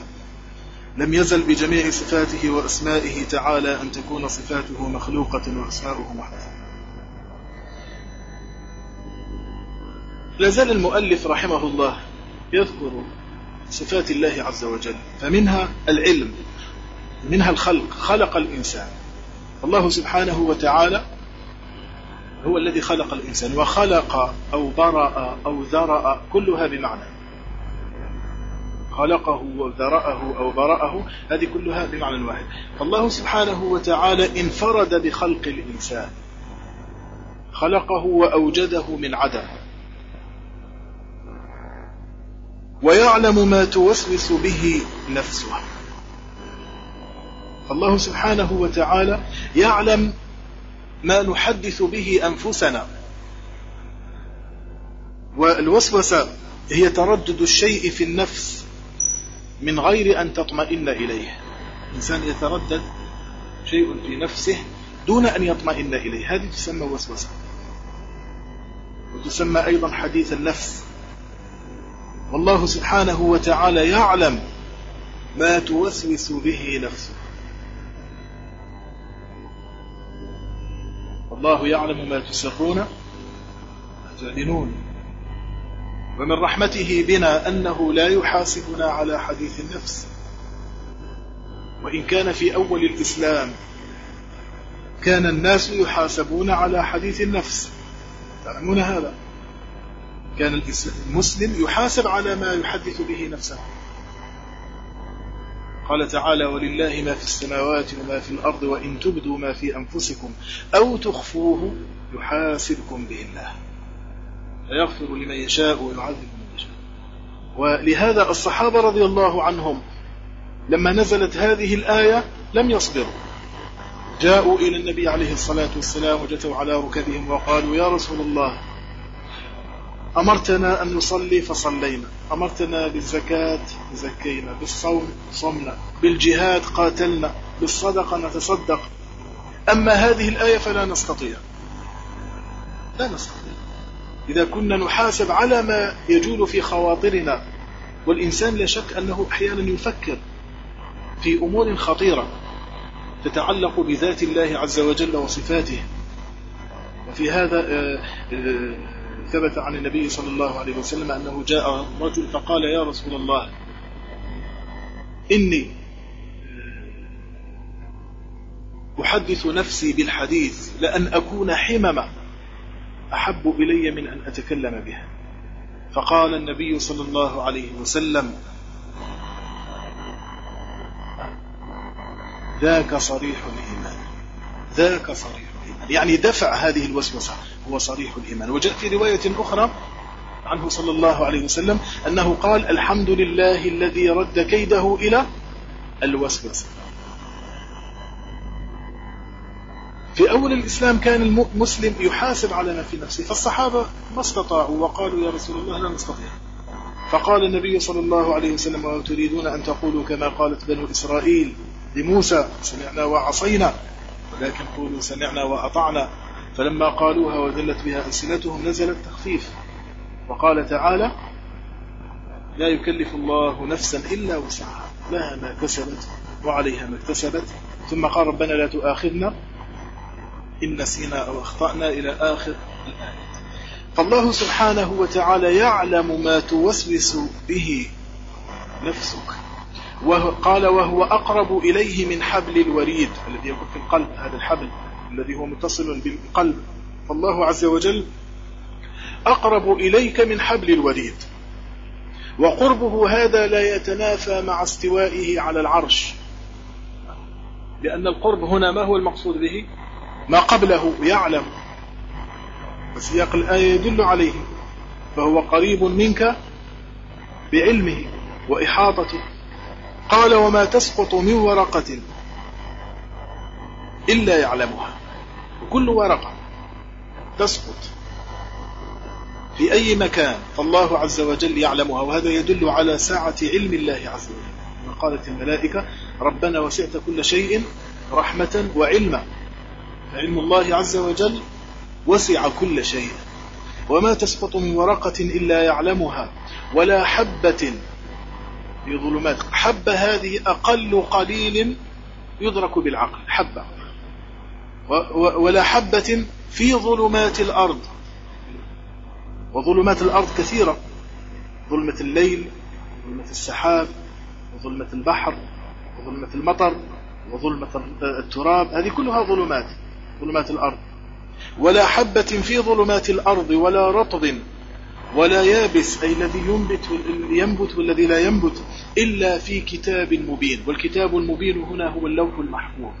لم يزل بجميع صفاته وأسمائه تعالى أن تكون صفاته مخلوقة وأسماؤه محدثة لازال المؤلف رحمه الله يذكر صفات الله عز وجل فمنها العلم منها الخلق خلق الإنسان. الله سبحانه وتعالى هو الذي خلق الإنسان وخلق أو برأ أو ذرأ كلها بمعنى خلقه وذرأه أو برأه هذه كلها بمعنى واحد. فالله سبحانه وتعالى انفرد بخلق الإنسان. خلقه وأوجده من عدم. ويعلم ما توسوس به نفسه. فالله سبحانه وتعالى يعلم ما نحدث به أنفسنا. والوسوسة هي تردد الشيء في النفس. من غير أن تطمئن إليه. إنسان يتردد شيء في نفسه دون أن يطمئن إليه. هذه تسمى وسوسة. وتسمى أيضا حديث النفس. والله سبحانه وتعالى يعلم ما توسوس به نفسه. والله يعلم ما تسرون وتعلنون. ومن رحمته بنا أنه لا يحاسبنا على حديث النفس. وإن كان في أول الإسلام كان الناس يحاسبون على حديث النفس. تعلمون هذا؟ كان المسلم يحاسب على ما يحدث به نفسه. قال تعالى ولله ما في السماوات وما في الأرض وإن تبدوا ما في أنفسكم أو تخفوه يحاسبكم به الله فيغفر لمن يشاء ويعذب من يشاء. ولهذا الصحابة رضي الله عنهم لما نزلت هذه الآية لم يصبروا. جاءوا إلى النبي عليه الصلاة والسلام وجثوا على ركبهم وقالوا يا رسول الله أمرتنا أن نصلي فصلينا. أمرتنا بالزكاة زكينا بالصوم صمنا بالجهاد قاتلنا بالصدقة نتصدق. أما هذه الآية فلا نستطيع. لا نستطيع. إذا كنا نحاسب على ما يجول في خواطرنا والإنسان لا شك أنه أحيانا يفكر في أمور خطيرة تتعلق بذات الله عز وجل وصفاته. وفي هذا آه، آه، ثبت عن النبي صلى الله عليه وسلم أنه جاء رجل فقال يا رسول الله إني أحدث نفسي بالحديث لأن أكون حمما. أحب إلي من أن أتكلم بها. فقال النبي صلى الله عليه وسلم ذاك صريح الإيمان. ذاك صريح الإيمان. يعني دفع هذه الوسوسة هو صريح الإيمان. وجاء في رواية أخرى عنه صلى الله عليه وسلم أنه قال الحمد لله الذي رد كيده إلى الوسوسة. في أول الإسلام كان المسلم يحاسب على ما في نفسه فالصحابة ما استطاعوا وقالوا يا رسول الله لا نستطيع. فقال النبي صلى الله عليه وسلم وتريدون أن تقولوا كما قالت بنو إسرائيل لموسى سمعنا وعصينا ولكن قولوا سمعنا وأطعنا. فلما قالوها وذلت بها ألسنتهم نزل التخفيف وقال تعالى لا يكلف الله نفسا إلا وسعها لها ما كسبت وعليها ما اكتسبت. ثم قال ربنا لا تؤاخذنا إن نسينا أو أخطأنا إلى آخر الآية. فالله سبحانه وتعالى يعلم ما توسوس به نفسك. قال وهو أقرب إليه من حبل الوريد الذي يكون في القلب هذا الحبل الذي هو متصل بالقلب. فالله عز وجل أقرب إليك من حبل الوريد. وقربه هذا لا يتنافى مع استوائه على العرش. لأن القرب هنا ما هو المقصود به؟ ما قبله يعلم. وسياق الآية يدل عليه. فهو قريب منك بعلمه وإحاطته. قال وما تسقط من ورقة إلا يعلمها. كل ورقة تسقط في أي مكان. فالله عز وجل يعلمها. وهذا يدل على ساعة علم الله عز وجل. قالت الملائكة ربنا وسعت كل شيء رحمة وعلما. فعلم الله عز وجل وسع كل شيء. وما تسقط من ورقة إلا يعلمها ولا حبة في ظلمات. حبة هذه أقل قليل يدرك بالعقل حبة. ولا حبة في ظلمات الأرض. وظلمات الأرض كثيرة. ظلمة الليل وظلمة السحاب وظلمة البحر وظلمة المطر وظلمة التراب هذه كلها ظلمات. ظلمات الأرض. ولا حبة في ظلمات الأرض ولا رطب ولا يابس أي الذي ينبت ينبت والذي لا ينبت إلا في كتاب مبين. والكتاب المبين هنا هو اللوح المحفوظ.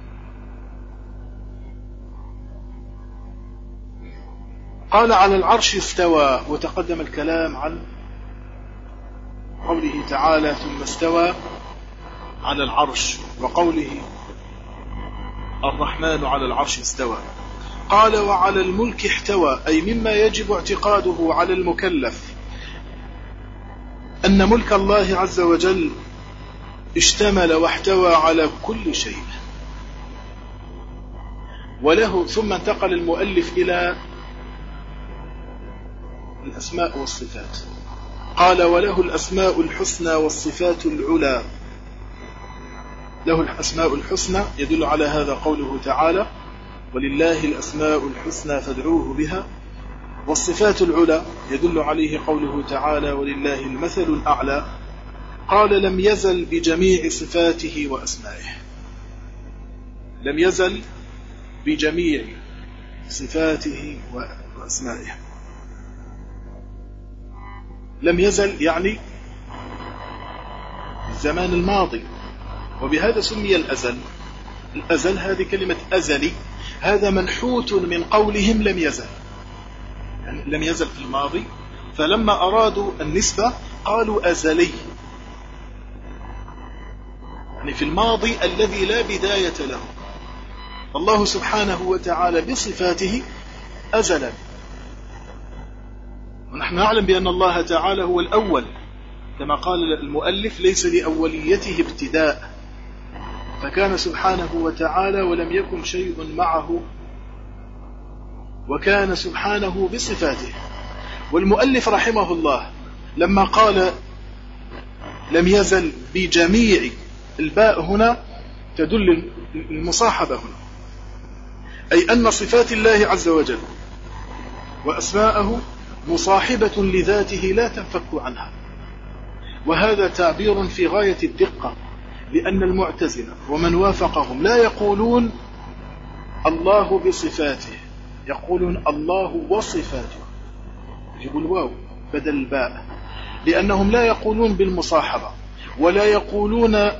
قال على العرش استوى وتقدم الكلام عن قوله تعالى ثم استوى على العرش وقوله الرحمن على العرش استوى. قال وعلى الملك احتوى أي مما يجب اعتقاده على المكلف. أن ملك الله عز وجل اشتمل واحتوى على كل شيء. وله ثم انتقل المؤلف إلى الأسماء والصفات. قال وله الأسماء الحسنى والصفات العلى. له الأسماء الحسنى يدل على هذا قوله تعالى ولله الأسماء الحسنى فادعوه بها والصفات العلى يدل عليه قوله تعالى ولله المثل الأعلى قال لم يزل بجميع صفاته وأسمائه لم يزل بجميع صفاته وأسمائه لم يزل يعني الزمان الماضي وبهذا سمي الأزل. الأزل هذه كلمة أزلي. هذا منحوت من قولهم لم يزل. يعني لم يزل في الماضي. فلما أرادوا النسبة قالوا أزلي. يعني في الماضي الذي لا بداية له. الله سبحانه وتعالى بصفاته أزلا. ونحن نعلم بأن الله تعالى هو الأول. كما قال المؤلف ليس لأوليته ابتداء. فكان سبحانه وتعالى ولم يكن شيء معه وكان سبحانه بصفاته. والمؤلف رحمه الله لما قال لم يزل بجميع الباء هنا تدل المصاحبة هنا. أي أن صفات الله عز وجل وأسماءه مصاحبة لذاته لا تنفك عنها. وهذا تعبير في غاية الدقة. لأن المعتزلة ومن وافقهم لا يقولون الله بصفاته يقولون الله وصفاته. يجيب الواو بدل الباء. لأنهم لا يقولون بالمصاحبة ولا يقولون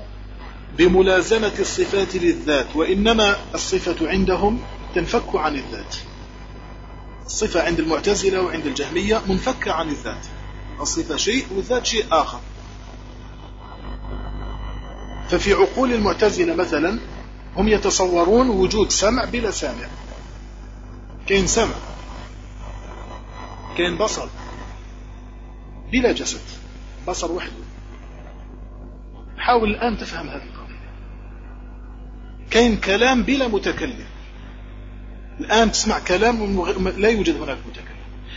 بملازمة الصفات للذات وإنما الصفة عندهم تنفك عن الذات. الصفة عند المعتزلة وعند الجهمية منفكة عن الذات. الصفة شيء والذات شيء آخر. ففي عقول المعتزلة مثلا هم يتصورون وجود سمع بلا سامع. كاين سمع كاين بصر بلا جسد بصر وحده. حاول الآن تفهم هذه القضية. كاين كلام بلا متكلم. الآن تسمع كلام لا يوجد هناك متكلم.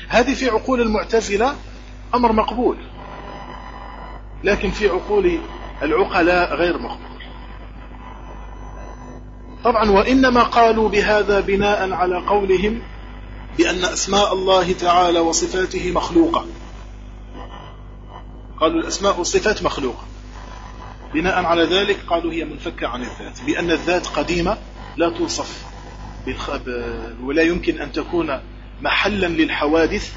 هذه في عقول المعتزلة أمر مقبول. لكن في عقول العقلاء غير مقبول طبعا وإنما قالوا بهذا بناء على قولهم بأن أسماء الله تعالى وصفاته مخلوقة. قالوا الأسماء والصفات مخلوقة. بناء على ذلك قالوا هي منفكة عن الذات. بأن الذات قديمة لا توصف ولا يمكن أن تكون محلا للحوادث.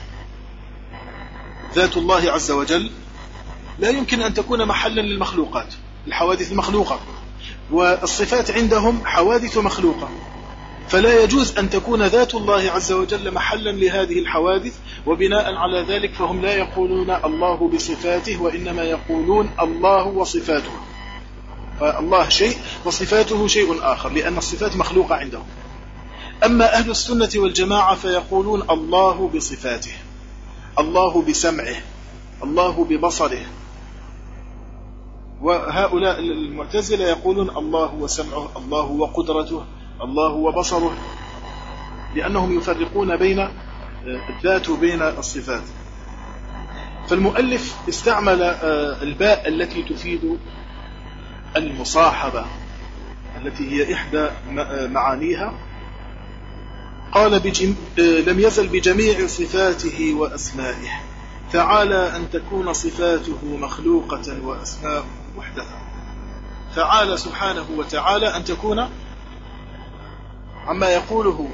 ذات الله عز وجل لا يمكن أن تكون محلا للمخلوقات الحوادث المخلوقة والصفات عندهم حوادث مخلوقة. فلا يجوز أن تكون ذات الله عز وجل محلا لهذه الحوادث وبناء على ذلك فهم لا يقولون الله بصفاته وإنما يقولون الله وصفاته. فالله شيء وصفاته شيء آخر لأن الصفات مخلوقة عندهم. أما أهل السنة والجماعة فيقولون الله بصفاته الله بسمعه الله ببصره وهؤلاء المعتزلة يقولون الله وسمعه الله وقدرته الله وبصره لأنهم يفرقون بين الذات وبين الصفات. فالمؤلف استعمل آه، الباء التي تفيد المصاحبة التي هي إحدى آه، معانيها. قال بجم... آه، لم يزل بجميع صفاته وأسمائه. تعالى أن تكون صفاته مخلوقة وأسماء. محدثة تعالى سبحانه وتعالى أن تكون عما يقوله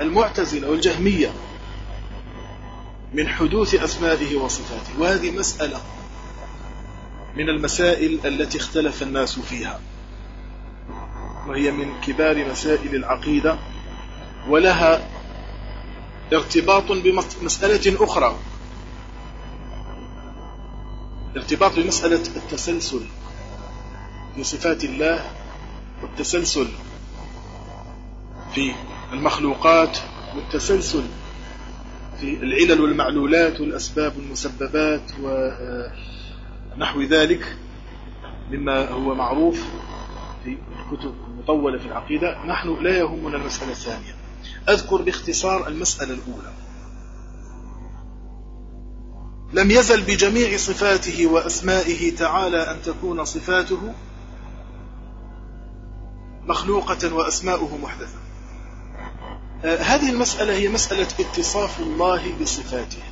المعتزلة والجهمية من حدوث أسمائه وصفاته. وهذه مسألة من المسائل التي اختلف الناس فيها وهي من كبار مسائل العقيدة ولها ارتباط بمسألة أخرى. ارتباط بمسألة التسلسل في صفات الله والتسلسل في المخلوقات والتسلسل في العلل والمعلولات والأسباب والمسببات ونحو ذلك مما هو معروف في الكتب المطولة في العقيدة. نحن لا يهمنا المسألة الثانية. أذكر باختصار المسألة الأولى. لم يزل بجميع صفاته وأسمائه تعالى أن تكون صفاته مخلوقة وأسماؤه محدثة. آه، هذه المسألة هي مسألة اتصاف الله بصفاته.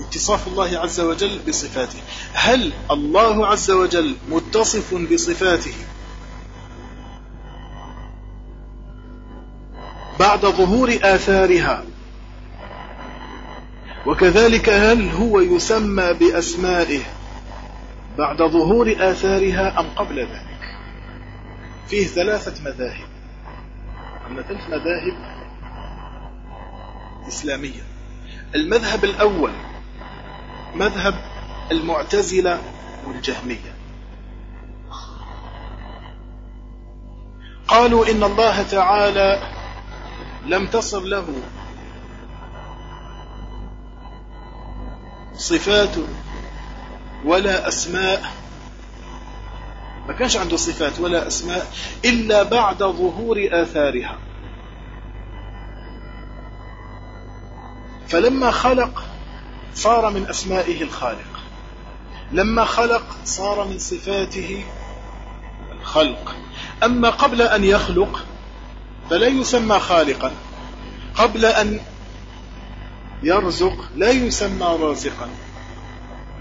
اتصاف الله عز وجل بصفاته. هل الله عز وجل متصف بصفاته؟ بعد ظهور آثارها وكذلك هل هو يسمى بأسمائه بعد ظهور آثارها أم قبل ذلك؟ فيه ثلاثة مذاهب. عندنا ثلاث مذاهب إسلامية. المذهب الأول مذهب المعتزلة والجهمية. قالوا إن الله تعالى لم تصل له صفات ولا أسماء. ما كانش عنده صفات ولا أسماء إلا بعد ظهور آثارها. فلما خلق صار من أسمائه الخالق. لما خلق صار من صفاته الخلق. أما قبل أن يخلق فلا يسمى خالقا. قبل أن يرزق لا يسمى رازقا.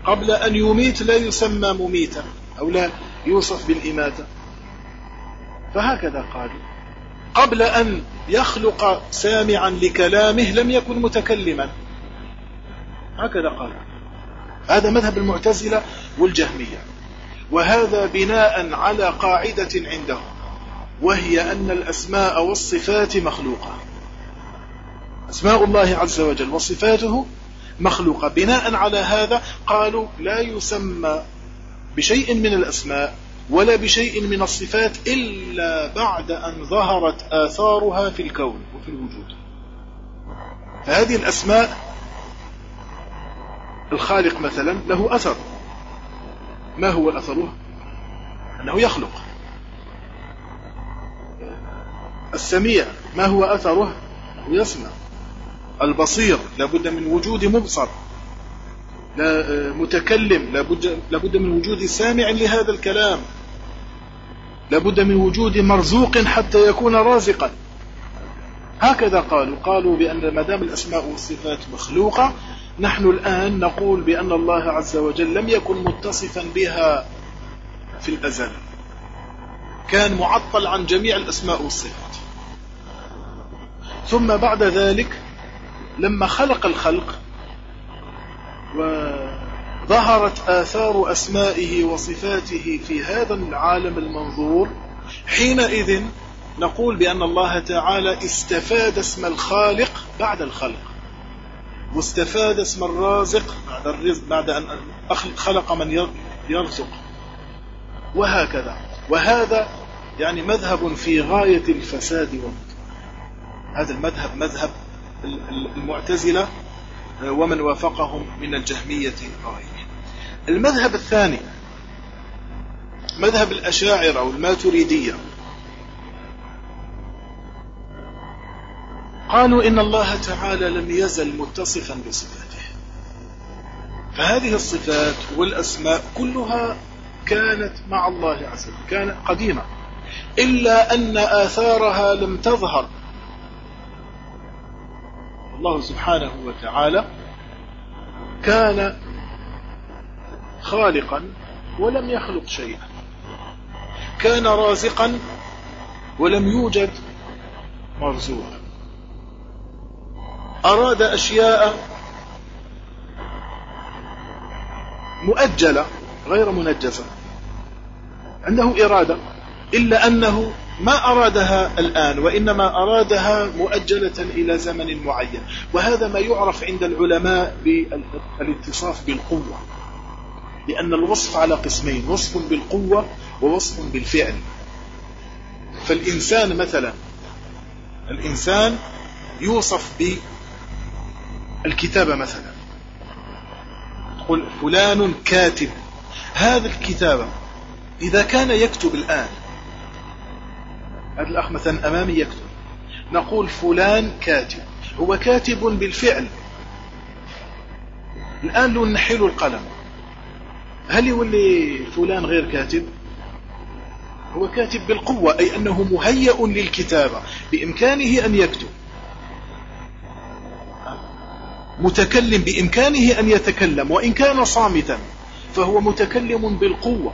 قبل أن يميت لا يسمى مميتا أو لا يوصف بالإماتة. فهكذا قالوا قبل أن يخلق سامعا لكلامه لم يكن متكلما. هكذا قال. هذا مذهب المعتزلة والجهمية. وهذا بناء على قاعدة عندهم وهي أن الأسماء والصفات مخلوقة. أسماء الله عز وجل وصفاته مخلوقة. بناء على هذا قالوا لا يسمى بشيء من الأسماء ولا بشيء من الصفات إلا بعد أن ظهرت آثارها في الكون وفي الوجود. فهذه الأسماء الخالق مثلا له أثر. ما هو أثره؟ أنه يخلق. السميع ما هو أثره؟ يسمع. البصير لابد من وجود مبصر. لا آه، متكلم لابد, لابد من وجود سامع لهذا الكلام. لابد من وجود مرزوق حتى يكون رازقا. هكذا قالوا. قالوا بأن ما دام الأسماء والصفات مخلوقة نحن الآن نقول بأن الله عز وجل لم يكن متصفا بها في الأزل. كان معطل عن جميع الأسماء والصفات. ثم بعد ذلك لما خلق الخلق وظهرت آثار أسمائه وصفاته في هذا العالم المنظور حينئذ نقول بأن الله تعالى استفاد اسم الخالق بعد الخلق واستفاد اسم الرازق بعد الرزق بعد أن خلق من يرزق. وهكذا. وهذا يعني مذهب في غاية الفساد والمطر هذا المذهب مذهب المعتزلة ومن وافقهم من الجهمية وغيرهم المذهب الثاني مذهب الأشاعرة والماتريدية. قالوا إن الله تعالى لم يزل متصفا بصفاته. فهذه الصفات والأسماء كلها كانت مع الله عز وجل كانت قديمة. إلا أن آثارها لم تظهر. الله سبحانه وتعالى كان خالقا ولم يخلق شيئا. كان رازقا ولم يوجد مرزوقا. أراد أشياء مؤجلة غير منجزة. عنده إرادة إلا أنه ما أرادها الآن وإنما أرادها مؤجلة إلى زمن معين. وهذا ما يعرف عند العلماء بالاتصاف بالقوة. لأن الوصف على قسمين وصف بالقوة ووصف بالفعل. فالإنسان مثلا الإنسان يوصف بالكتابة مثلا. تقول فلان كاتب. هذا الكتابة إذا كان يكتب الآن هذا الأخ مثلا أمامي يكتب. نقول فلان كاتب. هو كاتب بالفعل. الآن لو نحيل القلم. هل يولي فلان غير كاتب؟ هو كاتب بالقوة أي أنه مهيأ للكتابة. بإمكانه أن يكتب. متكلم بإمكانه أن يتكلم وإن كان صامتا فهو متكلم بالقوة.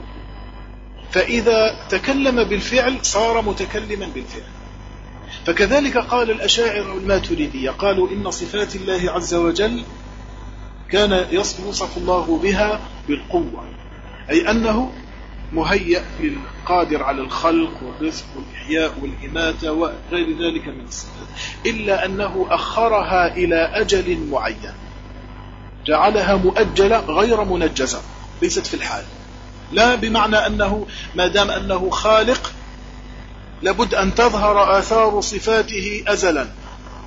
فإذا تكلم بالفعل صار متكلما بالفعل. فكذلك قال الأشاعر والماتريدية قالوا إن صفات الله عز وجل كان يوصف الله بها بالقوة أي أنه مهيأ للقادر على الخلق والرزق والإحياء والإماتة وغير ذلك من الصفات إلا أنه أخرها إلى أجل معين جعلها مؤجلة غير منجزة ليست في الحال. لا بمعنى أنه ما دام أنه خالق لابد أن تظهر آثار صفاته أزلا.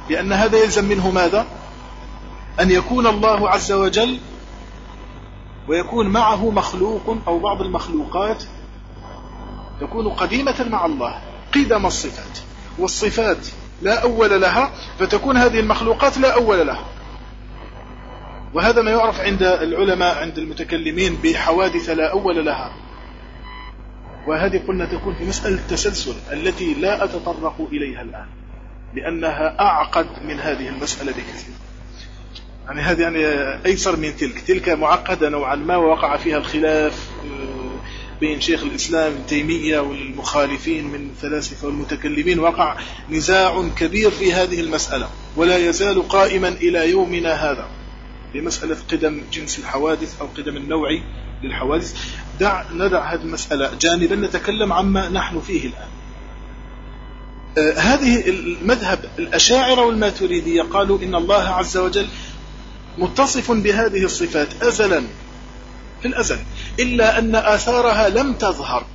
لأن هذا يلزم منه ماذا؟ أن يكون الله عز وجل ويكون معه مخلوق أو بعض المخلوقات تكون قديمة مع الله قدم الصفات. والصفات لا أول لها فتكون هذه المخلوقات لا أول لها. وهذا ما يعرف عند العلماء عند المتكلمين بحوادث لا أول لها. وهذه قلنا تكون في مسألة التسلسل التي لا أتطرق إليها الآن لأنها أعقد من هذه المسألة بكثير. يعني هذه يعني أيسر من تلك. تلك معقدة نوعا ما ووقع فيها الخلاف آه، بين شيخ الإسلام تيمية والمخالفين من الفلاسفة والمتكلمين. وقع نزاع كبير في هذه المسألة ولا يزال قائما إلى يومنا هذا. بمسألة قدم جنس الحوادث أو قدم النوع للحوادث. دع ندع هذه المسألة جانبا نتكلم عما نحن فيه الآن. آه، هذه المذهب الأشاعرة والماتريدية قالوا إن الله عز وجل متصف بهذه الصفات أزلا. في الأزل. إلا أن آثارها لم تظهر.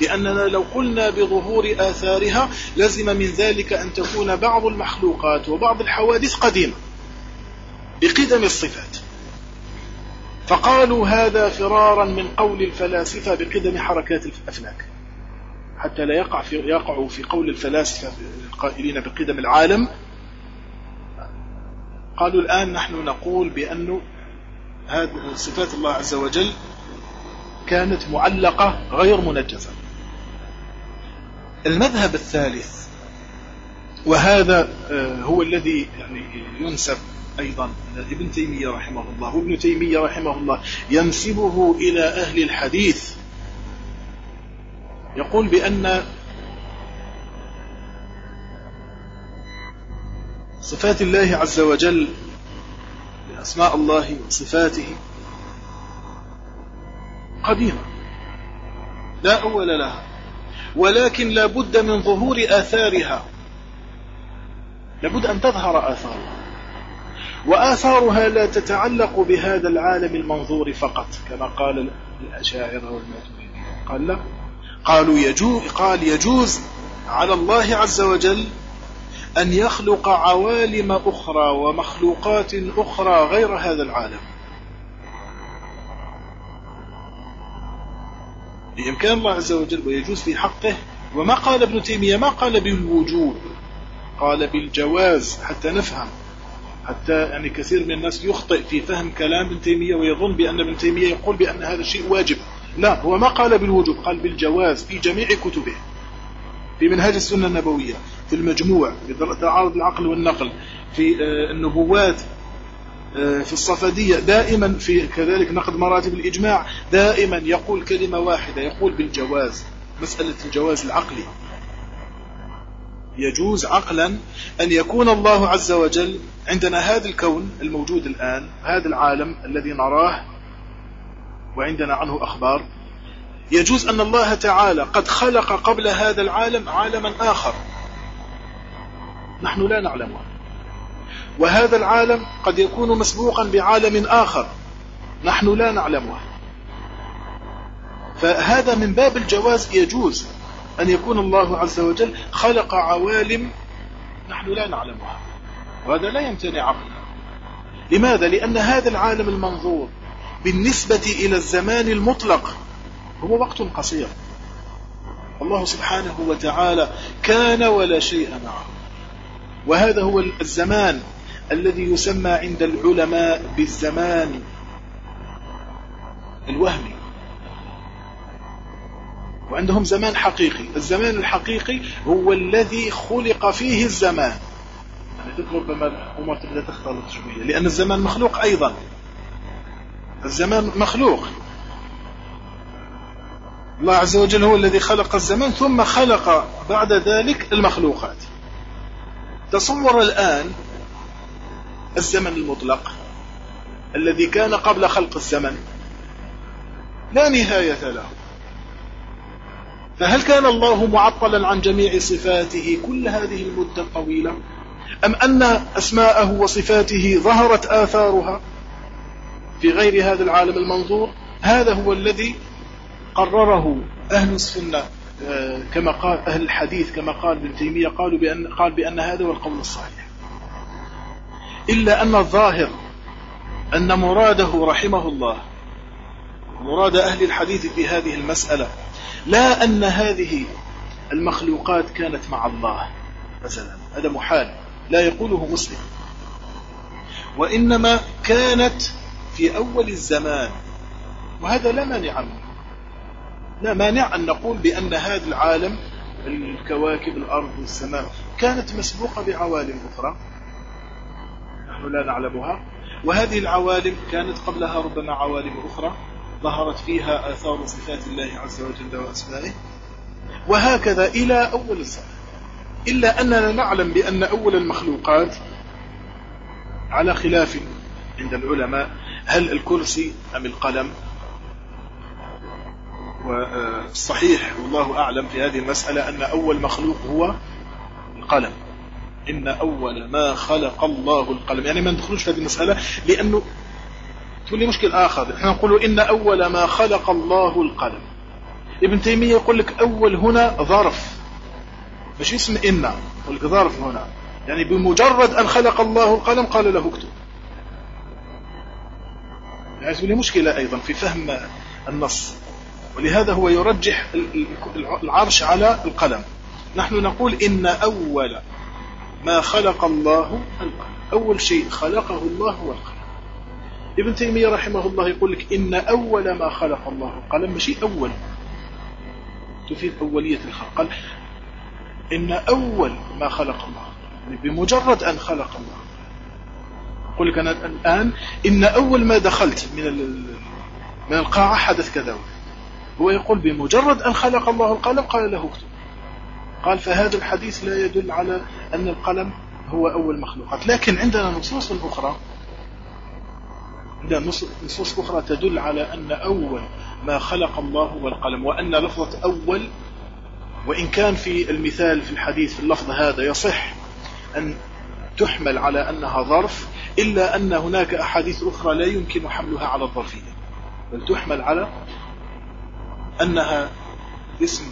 لأننا لو قلنا بظهور آثارها لزم من ذلك أن تكون بعض المخلوقات وبعض الحوادث قديمة. بقدم الصفات. فقالوا هذا فرارا من قول الفلاسفة بقدم حركات الأفلاك. حتى لا يقع في يقعوا في قول الفلاسفة القائلين بقدم العالم. قالوا الآن نحن نقول بأن هذه صفات الله عز وجل كانت معلقة غير منجزة. المذهب الثالث وهذا آه، هو الذي يعني ينسب أيضا. ابن تيمية رحمه الله. وابن تيمية رحمه الله. ينسبه إلى أهل الحديث. يقول بأن صفات الله عز وجل أسماء الله وصفاته قديمة. لا أول لها. ولكن لا بد من ظهور آثارها. لابد أن تظهر آثارها. وآثارها لا تتعلق بهذا العالم المنظور فقط كما قال الأشاعرة والماتريدية قال لا. قالوا يجوز قال يجوز على الله عز وجل أن يخلق عوالم أخرى ومخلوقات أخرى غير هذا العالم. بإمكان الله عز وجل ويجوز في حقه. وما قال ابن تيمية؟ ما قال بالوجوب. قال بالجواز حتى نفهم. حتى يعني كثير من الناس يخطئ في فهم كلام ابن تيمية ويظن بأن ابن تيمية يقول بأن هذا الشيء واجب. لا هو ما قال بالوجوب قال بالجواز في جميع كتبه. في منهاج السنة النبوية في المجموع في تعارض العقل والنقل في آه، النبوات آه، في الصفدية دائما في كذلك نقد مراتب الإجماع دائما يقول كلمة واحدة يقول بالجواز مسألة الجواز العقلي. يجوز عقلا أن يكون الله عز وجل عندنا هذا الكون الموجود الآن هذا العالم الذي نراه وعندنا عنه أخبار. يجوز أن الله تعالى قد خلق قبل هذا العالم عالما آخر. نحن لا نعلمه. وهذا العالم قد يكون مسبوقا بعالم آخر. نحن لا نعلمه. فهذا من باب الجواز يجوز. أن يكون الله عز وجل خلق عوالم نحن لا نعلمها. وهذا لا يمتنع عقلا لماذا؟ لأن هذا العالم المنظور بالنسبة إلى الزمان المطلق هو وقت قصير. الله سبحانه وتعالى كان ولا شيء معه. وهذا هو الزمان الذي يسمى عند العلماء بالزمان الوهمي. وعندهم زمان حقيقي. الزمان الحقيقي هو الذي خلق فيه الزمان. يعني ربما الأمور تبدأ تختلط شوية لأن الزمان مخلوق أيضا. الزمان مخلوق. الله عز وجل هو الذي خلق الزمان ثم خلق بعد ذلك المخلوقات. تصور الآن الزمن المطلق الذي كان قبل خلق الزمن. لا نهاية له. فهل كان الله معطلا عن جميع صفاته؟ كل هذه المدة الطويلة أم أن أسماءه وصفاته ظهرت آثارها في غير هذا العالم المنظور؟ هذا هو الذي قرره أهل السنة كما قال أهل الحديث كما قال ابن تيمية قالوا بأن قال بأن هذا هو القول الصحيح. إلا أن الظاهر أن مراده رحمه الله مراد أهل الحديث في هذه المسألة لا أن هذه المخلوقات كانت مع الله مثلا. هذا محال. لا يقوله مسلم. وإنما كانت في أول الزمان. وهذا لا مانع منه. لا مانع أن نقول بأن هذا العالم الكواكب الأرض والسماء كانت مسبوقة بعوالم أخرى. نحن لا نعلمها. وهذه العوالم كانت قبلها ربما عوالم أخرى. ظهرت فيها آثار صفات الله عز وجل وأسمائه. وهكذا إلى أول الزمان إلا أننا نعلم بأن أول المخلوقات على خلاف عند العلماء هل الكرسي أم القلم؟ والصحيح والله أعلم في هذه المسألة أن أول مخلوق هو القلم. إن أول ما خلق الله القلم. يعني ما ندخلوش في هذه المسألة لأنه تقول لي مشكل آخر. إحنا نقول إن أول ما خلق الله القلم. ابن تيمية يقول لك أول هنا ظرف. مش اسم إن. يقول لك ظرف هنا. يعني بمجرد أن خلق الله القلم قال له اكتب. يعني لي مشكلة أيضا في فهم النص. ولهذا هو يرجح العرش على القلم. نحن نقول إن أول ما خلق الله القلم. أول شيء خلقه الله هو القلم. ابن تيمية رحمه الله يقول لك إن أول ما خلق الله القلم ماشي أول؟ تفيد أولية الخلق. إن أول ما خلق الله يعني بمجرد أن خلق الله. أقول لك أنا الآن إن أول ما دخلت من من القاعة حدث كذا. هو يقول بمجرد أن خلق الله القلم قال له اكتب. قال فهذا الحديث لا يدل على أن القلم هو أول مخلوقات. لكن عندنا نصوص أخرى عندنا نصوص أخرى تدل على أن أول ما خلق الله هو القلم وأن لفظة أول وإن كان في المثال في الحديث في اللفظ هذا يصح أن تحمل على أنها ظرف إلا أن هناك أحاديث أخرى لا يمكن حملها على الظرفية بل تحمل على أنها اسم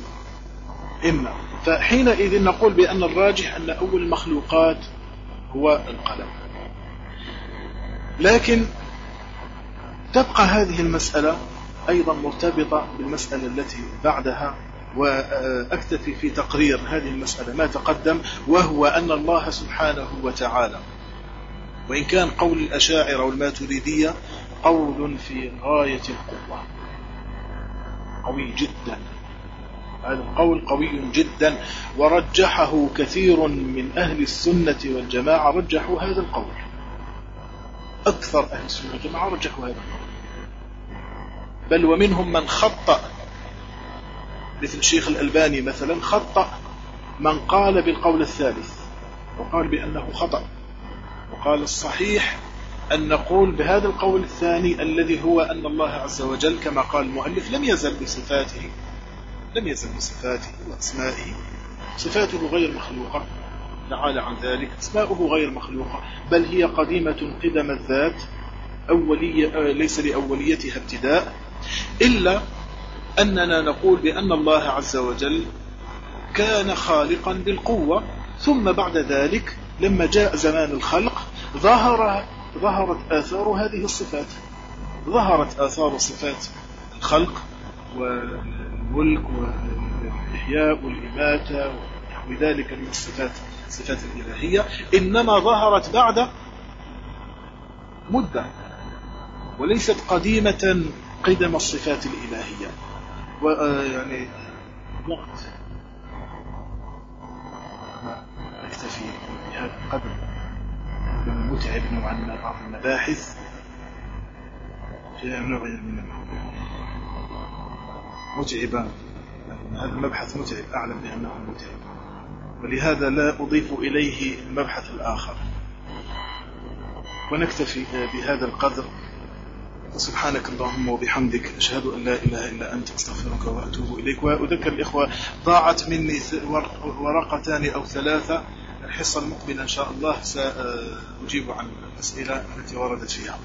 إما. فحينئذ نقول بأن الراجح أن أول المخلوقات هو القلم. لكن تبقى هذه المسألة أيضا مرتبطة بالمسألة التي بعدها وأكتفي في تقرير هذه المسألة ما تقدم وهو أن الله سبحانه وتعالى وإن كان قول الأشاعر والماتريدية قول في غاية القوة. قوي جدا. هذا القول قوي جدا. ورجحه كثير من أهل السنة والجماعة رجحوا هذا القول. أكثر أهل السنة. والجماعة رجحوا هذا؟ القول بل ومنهم من خطأ. مثل الشيخ الألباني مثلا خطأ من قال بالقول الثالث وقال بأنه خطأ. وقال الصحيح أن نقول بهذا القول الثاني الذي هو أن الله عز وجل كما قال المؤلف لم يزل بصفاته لم يزل بصفاته وأسمائه صفاته غير مخلوقة. تعالى عن ذلك. أسماؤه غير مخلوقة بل هي قديمة قدم الذات أولية ليس لأوليتها ابتداء إلا أننا نقول بأن الله عز وجل كان خالقا بالقوة ثم بعد ذلك لما جاء زمان الخلق ظهر ظهرت آثار هذه الصفات. ظهرت آثار صفات الخلق والملك والإحياء والإماتة ونحو ذلك من الصفات. الصفات الإلهية إنما ظهرت بعد مدة وليست قديمة قدم الصفات الإلهية. ويعني وقت. نكتفي بهذا القدر. متعب نوعا ما بعض المباحث. فيها نوع من متعبا. هذا المبحث متعب أعلم بأنه متعب. ولهذا لا أضيف إليه المبحث الآخر. ونكتفي بهذا القدر. سبحانك اللهم وبحمدك أشهد أن لا إله إلا أنت أستغفرك وأتوب إليك. وأذكر الإخوة ضاعت مني ورقتان أو ثلاثة. الحصة المقبلة إن شاء الله سأجيب عن الأسئلة التي وردت فيها.